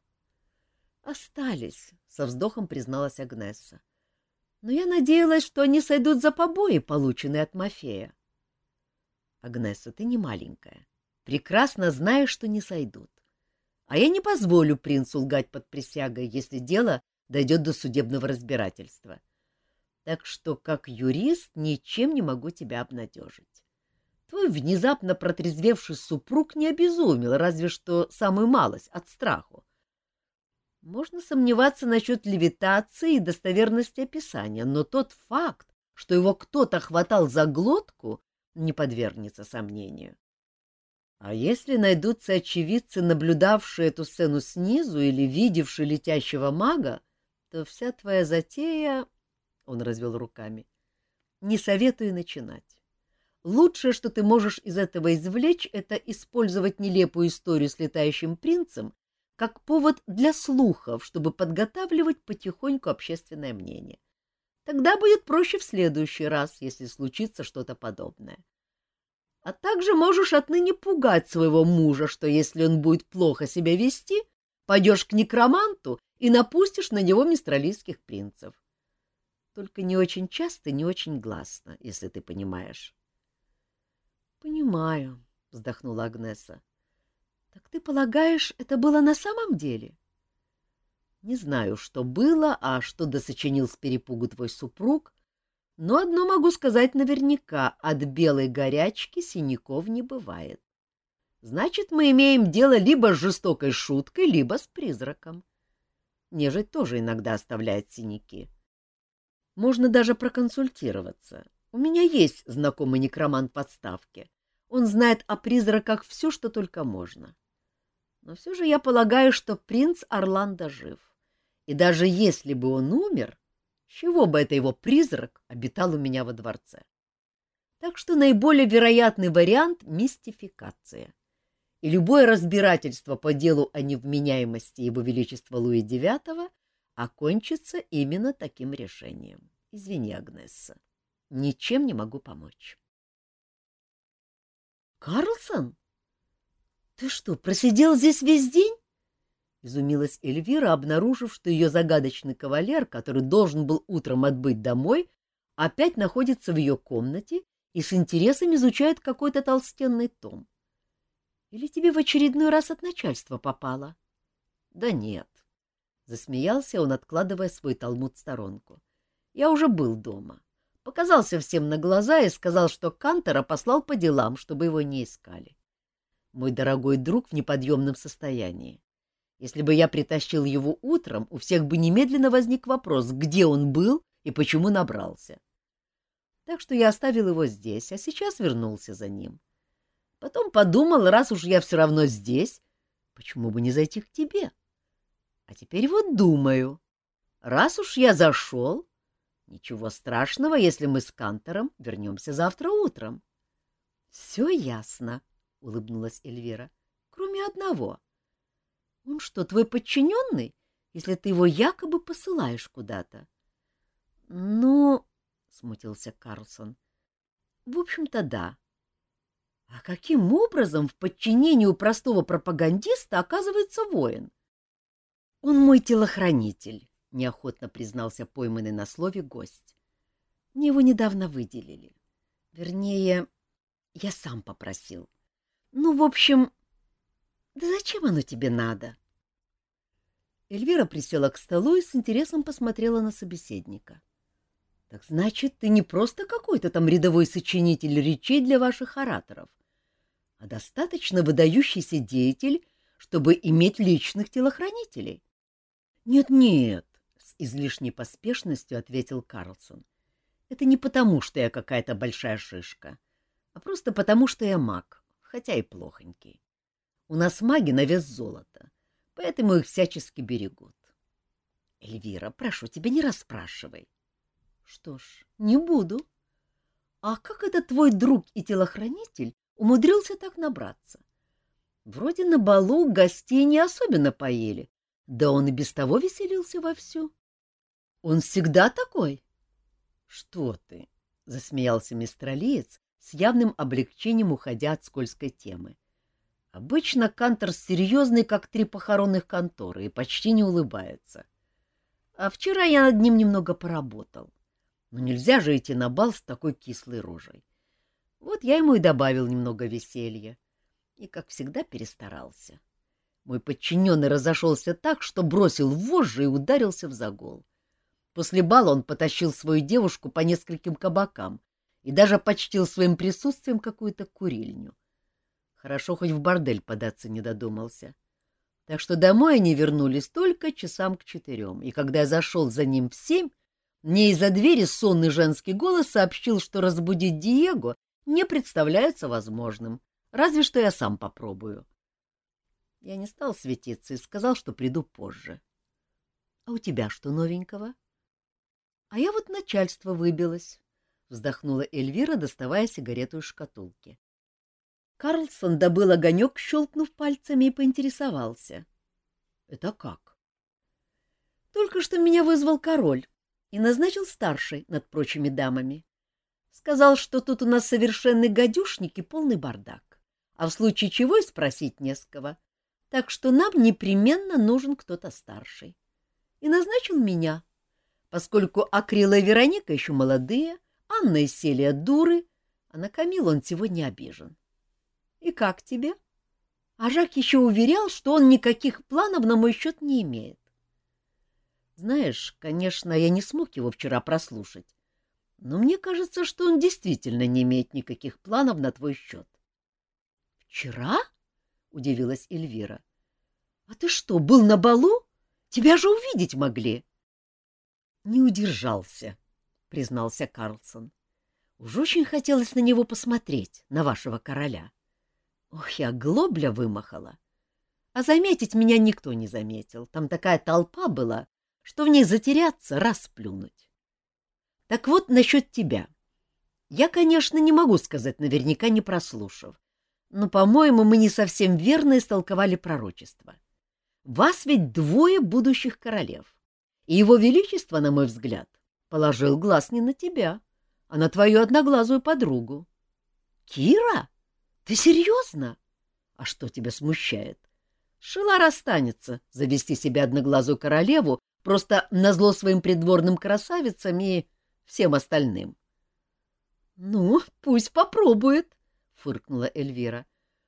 — Остались, — со вздохом призналась Агнесса. — Но я надеялась, что они сойдут за побои, полученные от Мафея. — Агнесса, ты не маленькая. Прекрасно знаешь, что не сойдут. А я не позволю принцу лгать под присягой, если дело дойдет до судебного разбирательства. — так что как юрист ничем не могу тебя обнадежить. Твой внезапно протрезвевший супруг не обезумел, разве что самую малость от страху. Можно сомневаться насчет левитации и достоверности описания, но тот факт, что его кто-то хватал за глотку, не подвергнется сомнению. А если найдутся очевидцы, наблюдавшие эту сцену снизу или видевшие летящего мага, то вся твоя затея, — он развел руками, — не советую начинать. Лучшее, что ты можешь из этого извлечь, это использовать нелепую историю с летающим принцем как повод для слухов, чтобы подготавливать потихоньку общественное мнение. Тогда будет проще в следующий раз, если случится что-то подобное. А также можешь отныне пугать своего мужа, что если он будет плохо себя вести, пойдешь к некроманту и напустишь на него мистралийских принцев. Только не очень часто, не очень гласно, если ты понимаешь. — Понимаю, — вздохнула Агнеса. — Так ты полагаешь, это было на самом деле? — Не знаю, что было, а что досочинил с перепугу твой супруг, но одно могу сказать наверняка — от белой горячки синяков не бывает. Значит, мы имеем дело либо с жестокой шуткой, либо с призраком. Нежить тоже иногда оставляет синяки. Можно даже проконсультироваться. У меня есть знакомый некромант в отставке. Он знает о призраках все, что только можно. Но все же я полагаю, что принц Орландо жив. И даже если бы он умер, чего бы это его призрак обитал у меня во дворце? Так что наиболее вероятный вариант — мистификация. И любое разбирательство по делу о невменяемости его величества Луи IX окончится именно таким решением. Извини, Агнесса, ничем не могу помочь. — Карлсон? Ты что, просидел здесь весь день? Изумилась Эльвира, обнаружив, что ее загадочный кавалер, который должен был утром отбыть домой, опять находится в ее комнате и с интересом изучает какой-то толстенный том. Или тебе в очередной раз от начальства попало? — Да нет. Засмеялся он, откладывая свой талмуд в сторонку. Я уже был дома. Показался всем на глаза и сказал, что Кантера послал по делам, чтобы его не искали. Мой дорогой друг в неподъемном состоянии. Если бы я притащил его утром, у всех бы немедленно возник вопрос, где он был и почему набрался. Так что я оставил его здесь, а сейчас вернулся за ним. Потом подумал, раз уж я все равно здесь, почему бы не зайти к тебе? А теперь вот думаю, раз уж я зашел, ничего страшного, если мы с Кантором вернемся завтра утром. — Все ясно, — улыбнулась Эльвира, — кроме одного — он что, твой подчиненный, если ты его якобы посылаешь куда-то? — Ну, — смутился Карлсон, — в общем-то, да. А каким образом в подчинении у простого пропагандиста оказывается воин? — Он мой телохранитель, — неохотно признался пойманный на слове гость. Мне его недавно выделили. Вернее, я сам попросил. Ну, в общем, да зачем оно тебе надо? Эльвира присела к столу и с интересом посмотрела на собеседника. — Так значит, ты не просто какой-то там рядовой сочинитель речей для ваших ораторов, а достаточно выдающийся деятель, чтобы иметь личных телохранителей. «Нет, — Нет-нет, — с излишней поспешностью ответил Карлсон. — Это не потому, что я какая-то большая шишка, а просто потому, что я маг, хотя и плохонький. У нас маги на вес золота, поэтому их всячески берегут. Эльвира, прошу тебя, не расспрашивай. Что ж, не буду. А как этот твой друг и телохранитель умудрился так набраться? Вроде на балу гостей не особенно поели, да он и без того веселился вовсю. Он всегда такой? Что ты? — засмеялся мистер Алиец, с явным облегчением уходя от скользкой темы. Обычно Кантор серьезный, как три похоронных конторы, и почти не улыбается. А вчера я над ним немного поработал. Но нельзя же идти на бал с такой кислой рожей. Вот я ему и добавил немного веселья. И, как всегда, перестарался. Мой подчиненный разошелся так, что бросил вожжи и ударился в загол. После бала он потащил свою девушку по нескольким кабакам и даже почтил своим присутствием какую-то курильню. Хорошо, хоть в бордель податься не додумался. Так что домой они вернулись только часам к четырем, и когда я зашел за ним в семь, мне из-за двери сонный женский голос сообщил, что разбудить Диего не представляется возможным, Разве что я сам попробую. Я не стал светиться и сказал, что приду позже. — А у тебя что новенького? — А я вот начальство выбилось, — вздохнула Эльвира, доставая сигарету из шкатулки. Карлсон добыл огонек, щелкнув пальцами, и поинтересовался. — Это как? — Только что меня вызвал король и назначил старшей над прочими дамами. Сказал, что тут у нас совершенный гадюшник и полный бардак, а в случае чего и спросить не с кого, так что нам непременно нужен кто-то старший. И назначил меня, поскольку Акрила и Вероника еще молодые, Анна и Селия дуры, а на Камилу он сегодня обижен. И как тебе? А Жак еще уверял, что он никаких планов на мой счет не имеет. Знаешь, конечно, я не смог его вчера прослушать, но мне кажется, что он действительно не имеет никаких планов на твой счет. — Вчера? — удивилась Эльвира. — А ты что, был на балу? Тебя же увидеть могли. — Не удержался, — признался Карлсон. Уж очень хотелось на него посмотреть, на вашего короля. Ох, я глобля вымахала. А заметить меня никто не заметил. Там такая толпа была, что в ней затеряться, расплюнуть. Так вот насчет тебя. Я, конечно, не могу сказать наверняка, не прослушав, но, по-моему, мы не совсем верно истолковали пророчество. Вас ведь двое будущих королев, и его величество, на мой взгляд, положил глаз не на тебя, а на твою одноглазую подругу. — Кира? Ты серьезно? А что тебя смущает? Шилар останется завести себе одноглазую королеву просто назло своим придворным красавицам и всем остальным. — Ну, пусть попробует, — фыркнула Эльвира.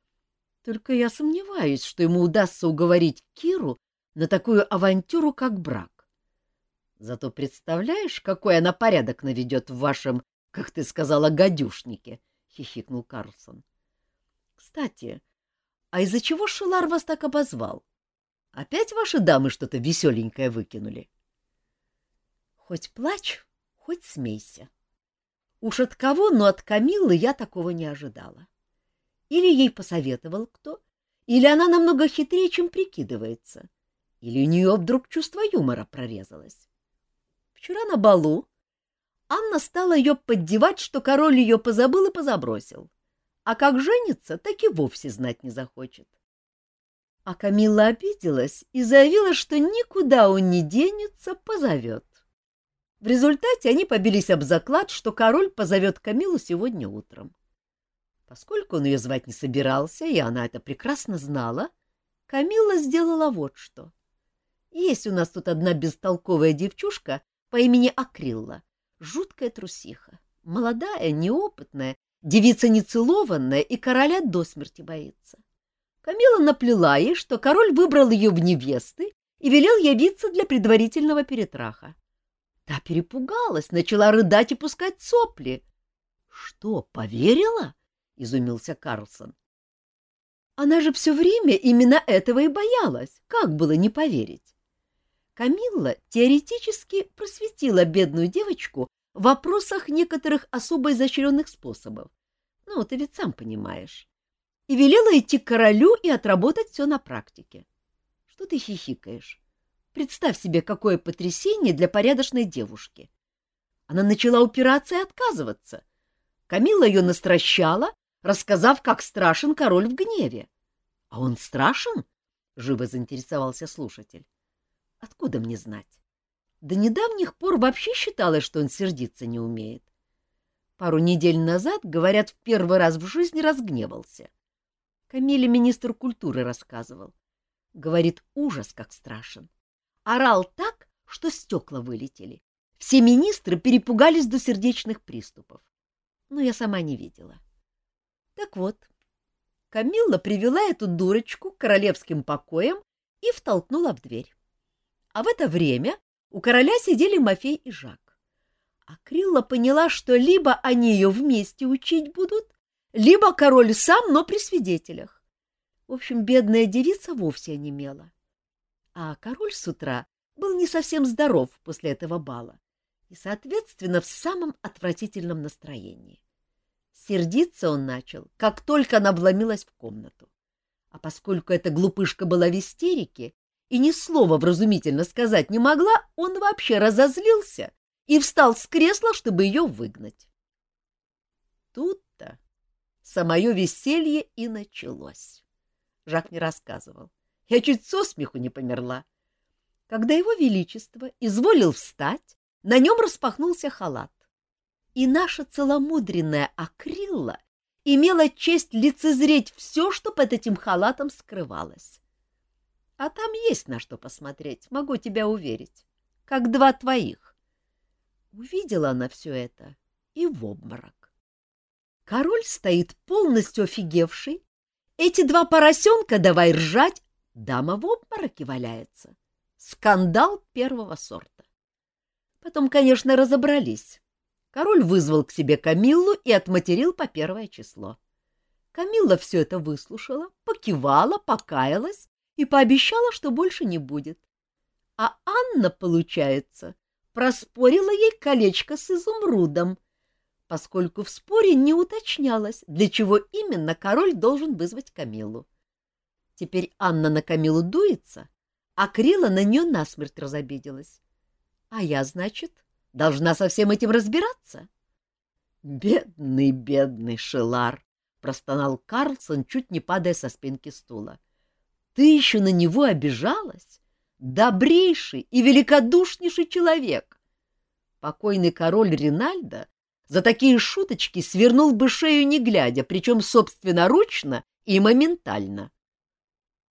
— Только я сомневаюсь, что ему удастся уговорить Киру на такую авантюру, как брак. Зато представляешь, какой она порядок наведет в вашем, как ты сказала, гадюшнике, — хихикнул Карлсон. — Кстати, а из-за чего Шилар вас так обозвал? Опять ваши дамы что-то веселенькое выкинули? Хоть плачь, хоть смейся. Уж от кого, но от Камиллы я такого не ожидала. Или ей посоветовал кто, или она намного хитрее, чем прикидывается, или у нее вдруг чувство юмора прорезалось. Вчера на балу Анна стала ее поддевать, что король ее позабыл и позабросил, а как женится, так и вовсе знать не захочет. А Камилла обиделась и заявила, что никуда он не денется, позовет. В результате они побились об заклад, что король позовет Камилу сегодня утром. Поскольку он ее звать не собирался, и она это прекрасно знала, Камилла сделала вот что. Есть у нас тут одна бестолковая девчушка по имени Акрилла, жуткая трусиха, молодая, неопытная, девица нецелованная и короля до смерти боится. Камила наплела ей, что король выбрал ее в невесты и велел явиться для предварительного перетраха. Та перепугалась, начала рыдать и пускать сопли. — Что, поверила? — изумился Карлсон. Она же все время именно этого и боялась. Как было не поверить? Камилла теоретически просветила бедную девочку в вопросах некоторых особо изощренных способов. Ну, ты ведь сам понимаешь и велела идти к королю и отработать все на практике. Что ты хихикаешь? Представь себе, какое потрясение для порядочной девушки. Она начала упираться и отказываться. Камила ее настращала, рассказав, как страшен король в гневе. — А он страшен? — живо заинтересовался слушатель. — Откуда мне знать? До недавних пор вообще считалось, что он сердиться не умеет. Пару недель назад, говорят, в первый раз в жизни разгневался. Камиле министр культуры рассказывал. Говорит, ужас как страшен. Орал так, что стекла вылетели. Все министры перепугались до сердечных приступов. Но я сама не видела. Так вот, Камилла привела эту дурочку к королевским покоям и втолкнула в дверь. А в это время у короля сидели Мафей и Жак. А Крилла поняла, что либо они ее вместе учить будут, либо король сам, но при свидетелях. В общем, бедная девица вовсе онемела. А король с утра был не совсем здоров после этого бала и, соответственно, в самом отвратительном настроении. Сердиться он начал, как только она вломилась в комнату. А поскольку эта глупышка была в истерике и ни слова вразумительно сказать не могла, он вообще разозлился и встал с кресла, чтобы ее выгнать. Тут-то самое веселье и началось. Жак не рассказывал. Я чуть со смеху не померла. Когда его величество изволил встать, на нем распахнулся халат. И наша целомудренная акрилла имела честь лицезреть все, что под этим халатом скрывалось. А там есть на что посмотреть, могу тебя уверить, как два твоих. Увидела она все это и в обморок. Король стоит полностью офигевший, эти два поросенка давай ржать, дама в обмороке валяется. Скандал первого сорта. Потом, конечно, разобрались. Король вызвал к себе Камиллу и отматерил по первое число. Камилла все это выслушала, покивала, покаялась и пообещала, что больше не будет. А Анна, получается, проспорила ей колечко с изумрудом, поскольку в споре не уточнялось, для чего именно король должен вызвать Камилу. Теперь Анна на Камилу дуется, а Крила на нее насмерть разобиделась. А я, значит, должна со всем этим разбираться? — Бедный, бедный Шелар! — простонал Карлсон, чуть не падая со спинки стула. — Ты еще на него обижалась? Добрейший и великодушнейший человек! Покойный король Ринальдо за такие шуточки свернул бы шею не глядя, причем собственноручно и моментально.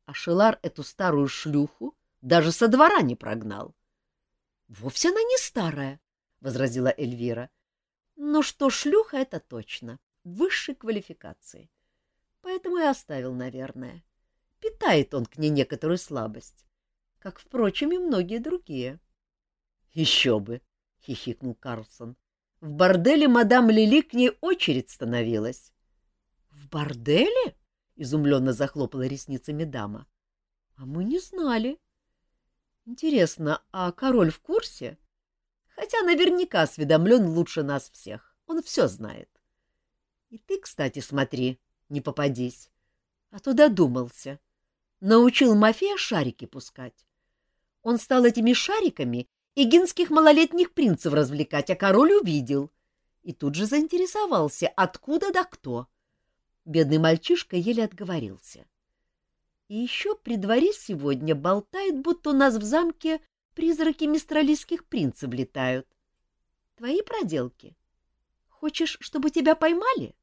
А Шелар эту старую шлюху даже со двора не прогнал. — Вовсе она не старая, — возразила Эльвира. — Но что шлюха — это точно, высшей квалификации. Поэтому и оставил, наверное. Питает он к ней некоторую слабость, как, впрочем, и многие другие. — Еще бы! — хихикнул Карлсон. — В борделе мадам Лили к ней очередь становилась. — В борделе? — изумленно захлопала ресницами дама. — А мы не знали. — Интересно, а король в курсе? Хотя наверняка осведомлен лучше нас всех. Он все знает. И ты, кстати, смотри, не попадись. А то додумался. Научил Мафея шарики пускать. Он стал этими шариками игинских малолетних принцев развлекать, а король увидел. И тут же заинтересовался, откуда да кто. Бедный мальчишка еле отговорился. — и еще при дворе сегодня болтает, будто у нас в замке призраки мистралийских принцев летают. Твои проделки? Хочешь, чтобы тебя поймали?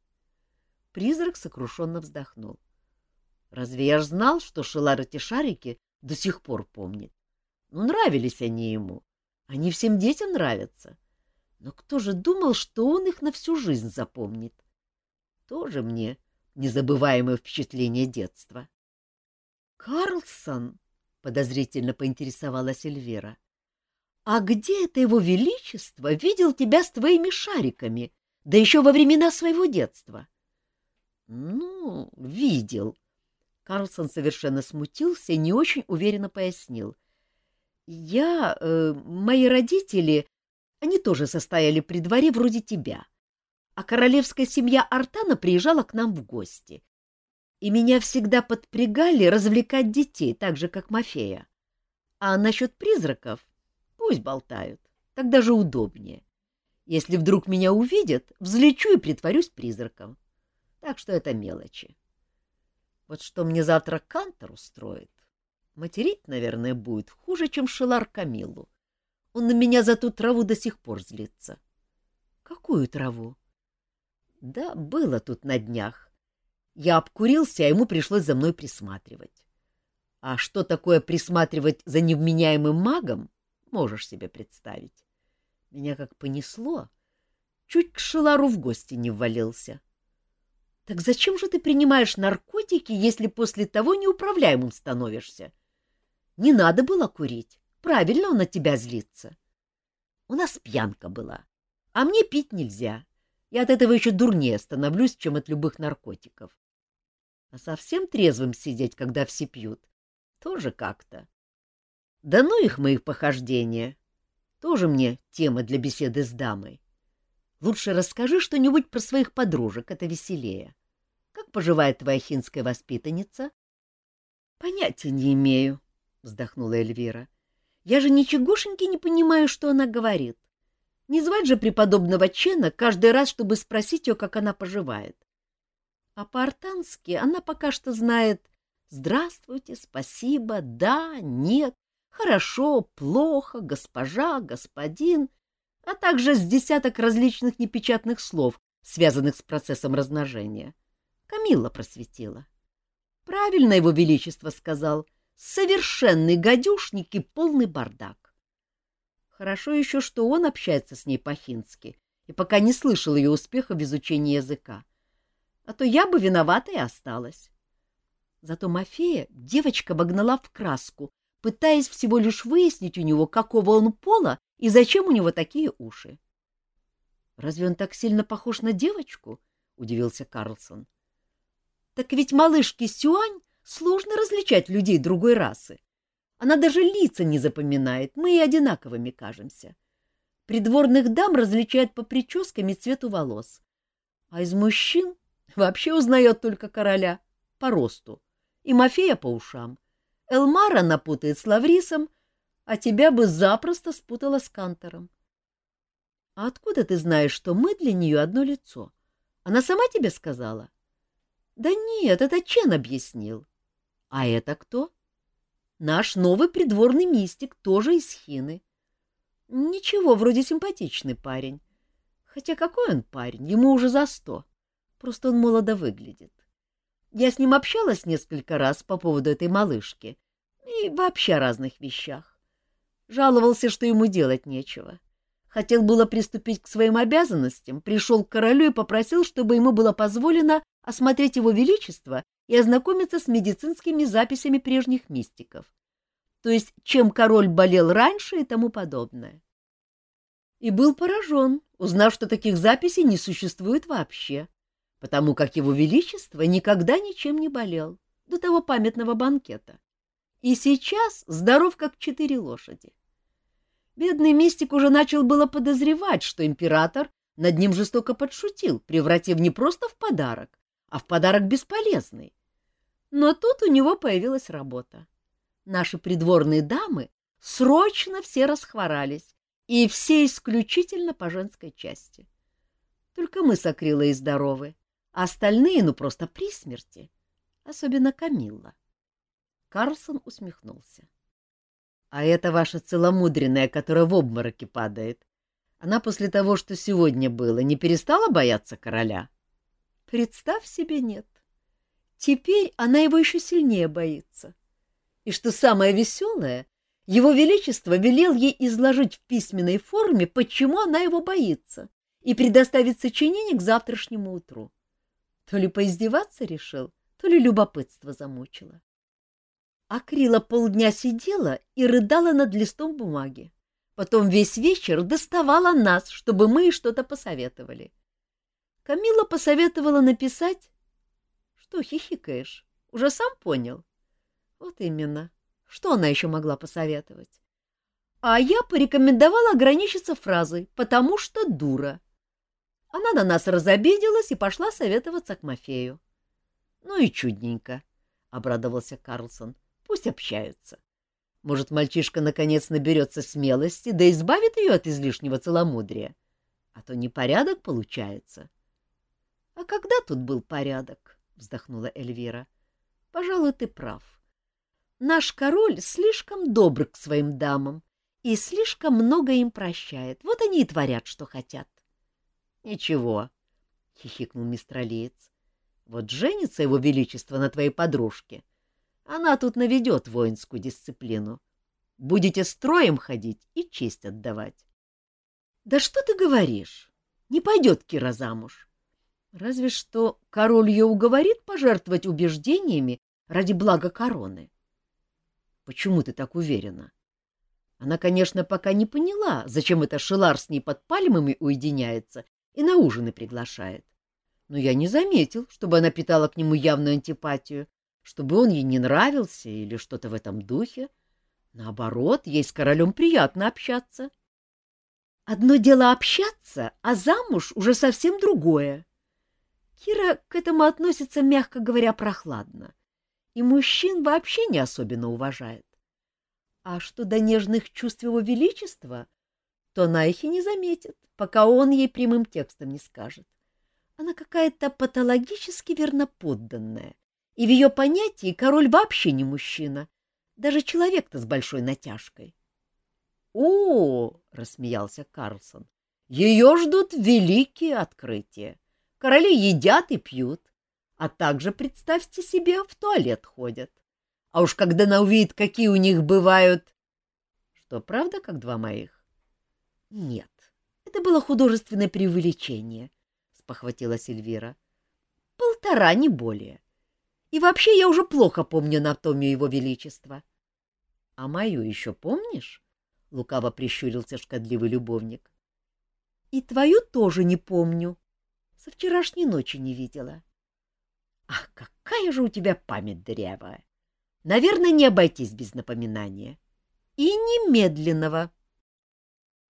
Призрак сокрушенно вздохнул. Разве я ж знал, что Шелар эти шарики до сих пор помнит? Ну, нравились они ему. Они всем детям нравятся. Но кто же думал, что он их на всю жизнь запомнит? Тоже мне незабываемое впечатление детства. Карлсон, подозрительно поинтересовалась Эльвира. А где это его величество видел тебя с твоими шариками, да еще во времена своего детства? Ну, видел. Карлсон совершенно смутился и не очень уверенно пояснил. Я, э, мои родители, они тоже состояли при дворе вроде тебя. А королевская семья Артана приезжала к нам в гости и меня всегда подпрягали развлекать детей, так же, как Мафея. А насчет призраков пусть болтают, так даже удобнее. Если вдруг меня увидят, взлечу и притворюсь призраком. Так что это мелочи. Вот что мне завтра Кантор устроит. Материть, наверное, будет хуже, чем Шелар Камилу. Он на меня за ту траву до сих пор злится. — Какую траву? — Да, было тут на днях. Я обкурился, а ему пришлось за мной присматривать. А что такое присматривать за невменяемым магом, можешь себе представить. Меня как понесло. Чуть к Шелару в гости не ввалился. Так зачем же ты принимаешь наркотики, если после того неуправляемым становишься? Не надо было курить. Правильно он от тебя злится. У нас пьянка была, а мне пить нельзя. Я от этого еще дурнее становлюсь, чем от любых наркотиков. А совсем трезвым сидеть, когда все пьют, тоже как-то. Да ну их моих похождения. Тоже мне тема для беседы с дамой. Лучше расскажи что-нибудь про своих подружек, это веселее. Как поживает твоя хинская воспитанница? — Понятия не имею, — вздохнула Эльвира. — Я же ничегошеньки не понимаю, что она говорит. Не звать же преподобного Чена каждый раз, чтобы спросить ее, как она поживает. А по-артански она пока что знает «Здравствуйте», «Спасибо», «Да», «Нет», «Хорошо», «Плохо», «Госпожа», «Господин», а также с десяток различных непечатных слов, связанных с процессом размножения. Камилла просветила. Правильно его величество сказал. Совершенный гадюшник и полный бардак. Хорошо еще, что он общается с ней по-хински и пока не слышал ее успеха в изучении языка. А то я бы виновата и осталась. Зато Мафея девочка обогнала в краску, пытаясь всего лишь выяснить у него, какого он пола и зачем у него такие уши. — Разве он так сильно похож на девочку? — удивился Карлсон. — Так ведь малышке Сюань сложно различать людей другой расы. Она даже лица не запоминает, мы и одинаковыми кажемся. Придворных дам различает по прическам и цвету волос. А из мужчин вообще узнает только короля по росту и Мафея по ушам. Элмара напутает с Лаврисом, а тебя бы запросто спутала с Кантором. — А откуда ты знаешь, что мы для нее одно лицо? Она сама тебе сказала? — Да нет, это Чен объяснил. — А это кто? Наш новый придворный мистик, тоже из Хины. Ничего, вроде симпатичный парень. Хотя какой он парень? Ему уже за сто. Просто он молодо выглядит. Я с ним общалась несколько раз по поводу этой малышки и вообще о разных вещах. Жаловался, что ему делать нечего. Хотел было приступить к своим обязанностям, пришел к королю и попросил, чтобы ему было позволено осмотреть его величество и ознакомиться с медицинскими записями прежних мистиков, то есть чем король болел раньше и тому подобное. И был поражен, узнав, что таких записей не существует вообще, потому как его величество никогда ничем не болел до того памятного банкета. И сейчас здоров, как четыре лошади. Бедный мистик уже начал было подозревать, что император над ним жестоко подшутил, превратив не просто в подарок, а в подарок бесполезный. Но тут у него появилась работа. Наши придворные дамы срочно все расхворались, и все исключительно по женской части. Только мы с Акрилой здоровы, а остальные ну просто при смерти, особенно Камилла. Карлсон усмехнулся. — А это ваша целомудренная, которая в обмороке падает. Она после того, что сегодня было, не перестала бояться короля? — Представь себе, нет. Теперь она его еще сильнее боится. И что самое веселое, его Величество велел ей изложить в письменной форме, почему она его боится, и предоставить сочинение к завтрашнему утру. То ли поиздеваться решил, то ли любопытство замучило. Акрила полдня сидела и рыдала над листом бумаги. Потом весь вечер доставала нас, чтобы мы ей что-то посоветовали. Камила посоветовала написать что хихикаешь? Уже сам понял? Вот именно. Что она еще могла посоветовать? А я порекомендовала ограничиться фразой «потому что дура». Она на нас разобиделась и пошла советоваться к Мафею. — Ну и чудненько, — обрадовался Карлсон. — Пусть общаются. Может, мальчишка наконец наберется смелости, да избавит ее от излишнего целомудрия. А то непорядок получается. А когда тут был порядок? — вздохнула Эльвира. — Пожалуй, ты прав. Наш король слишком добр к своим дамам и слишком много им прощает. Вот они и творят, что хотят. — Ничего, — хихикнул мистралиец. — Вот женится его величество на твоей подружке. Она тут наведет воинскую дисциплину. Будете строем ходить и честь отдавать. — Да что ты говоришь? Не пойдет Кира замуж. Разве что король ее уговорит пожертвовать убеждениями ради блага короны. Почему ты так уверена? Она, конечно, пока не поняла, зачем это Шелар с ней под пальмами уединяется и на ужины приглашает. Но я не заметил, чтобы она питала к нему явную антипатию, чтобы он ей не нравился или что-то в этом духе. Наоборот, ей с королем приятно общаться. Одно дело общаться, а замуж уже совсем другое. Кира к этому относится, мягко говоря, прохладно, и мужчин вообще не особенно уважает. А что до нежных чувств его величества, то она их и не заметит, пока он ей прямым текстом не скажет. Она какая-то патологически верноподданная, и в ее понятии король вообще не мужчина, даже человек-то с большой натяжкой. — О, — рассмеялся Карлсон, — ее ждут великие открытия. Короли едят и пьют, а также, представьте себе, в туалет ходят. А уж когда она увидит, какие у них бывают... Что, правда, как два моих? Нет, это было художественное преувеличение, — спохватилась Эльвира. Полтора, не более. И вообще я уже плохо помню анатомию его величества. — А мою еще помнишь? — лукаво прищурился шкодливый любовник. — И твою тоже не помню. Со вчерашней ночи не видела. — Ах, какая же у тебя память дырявая! Наверное, не обойтись без напоминания. И немедленного. —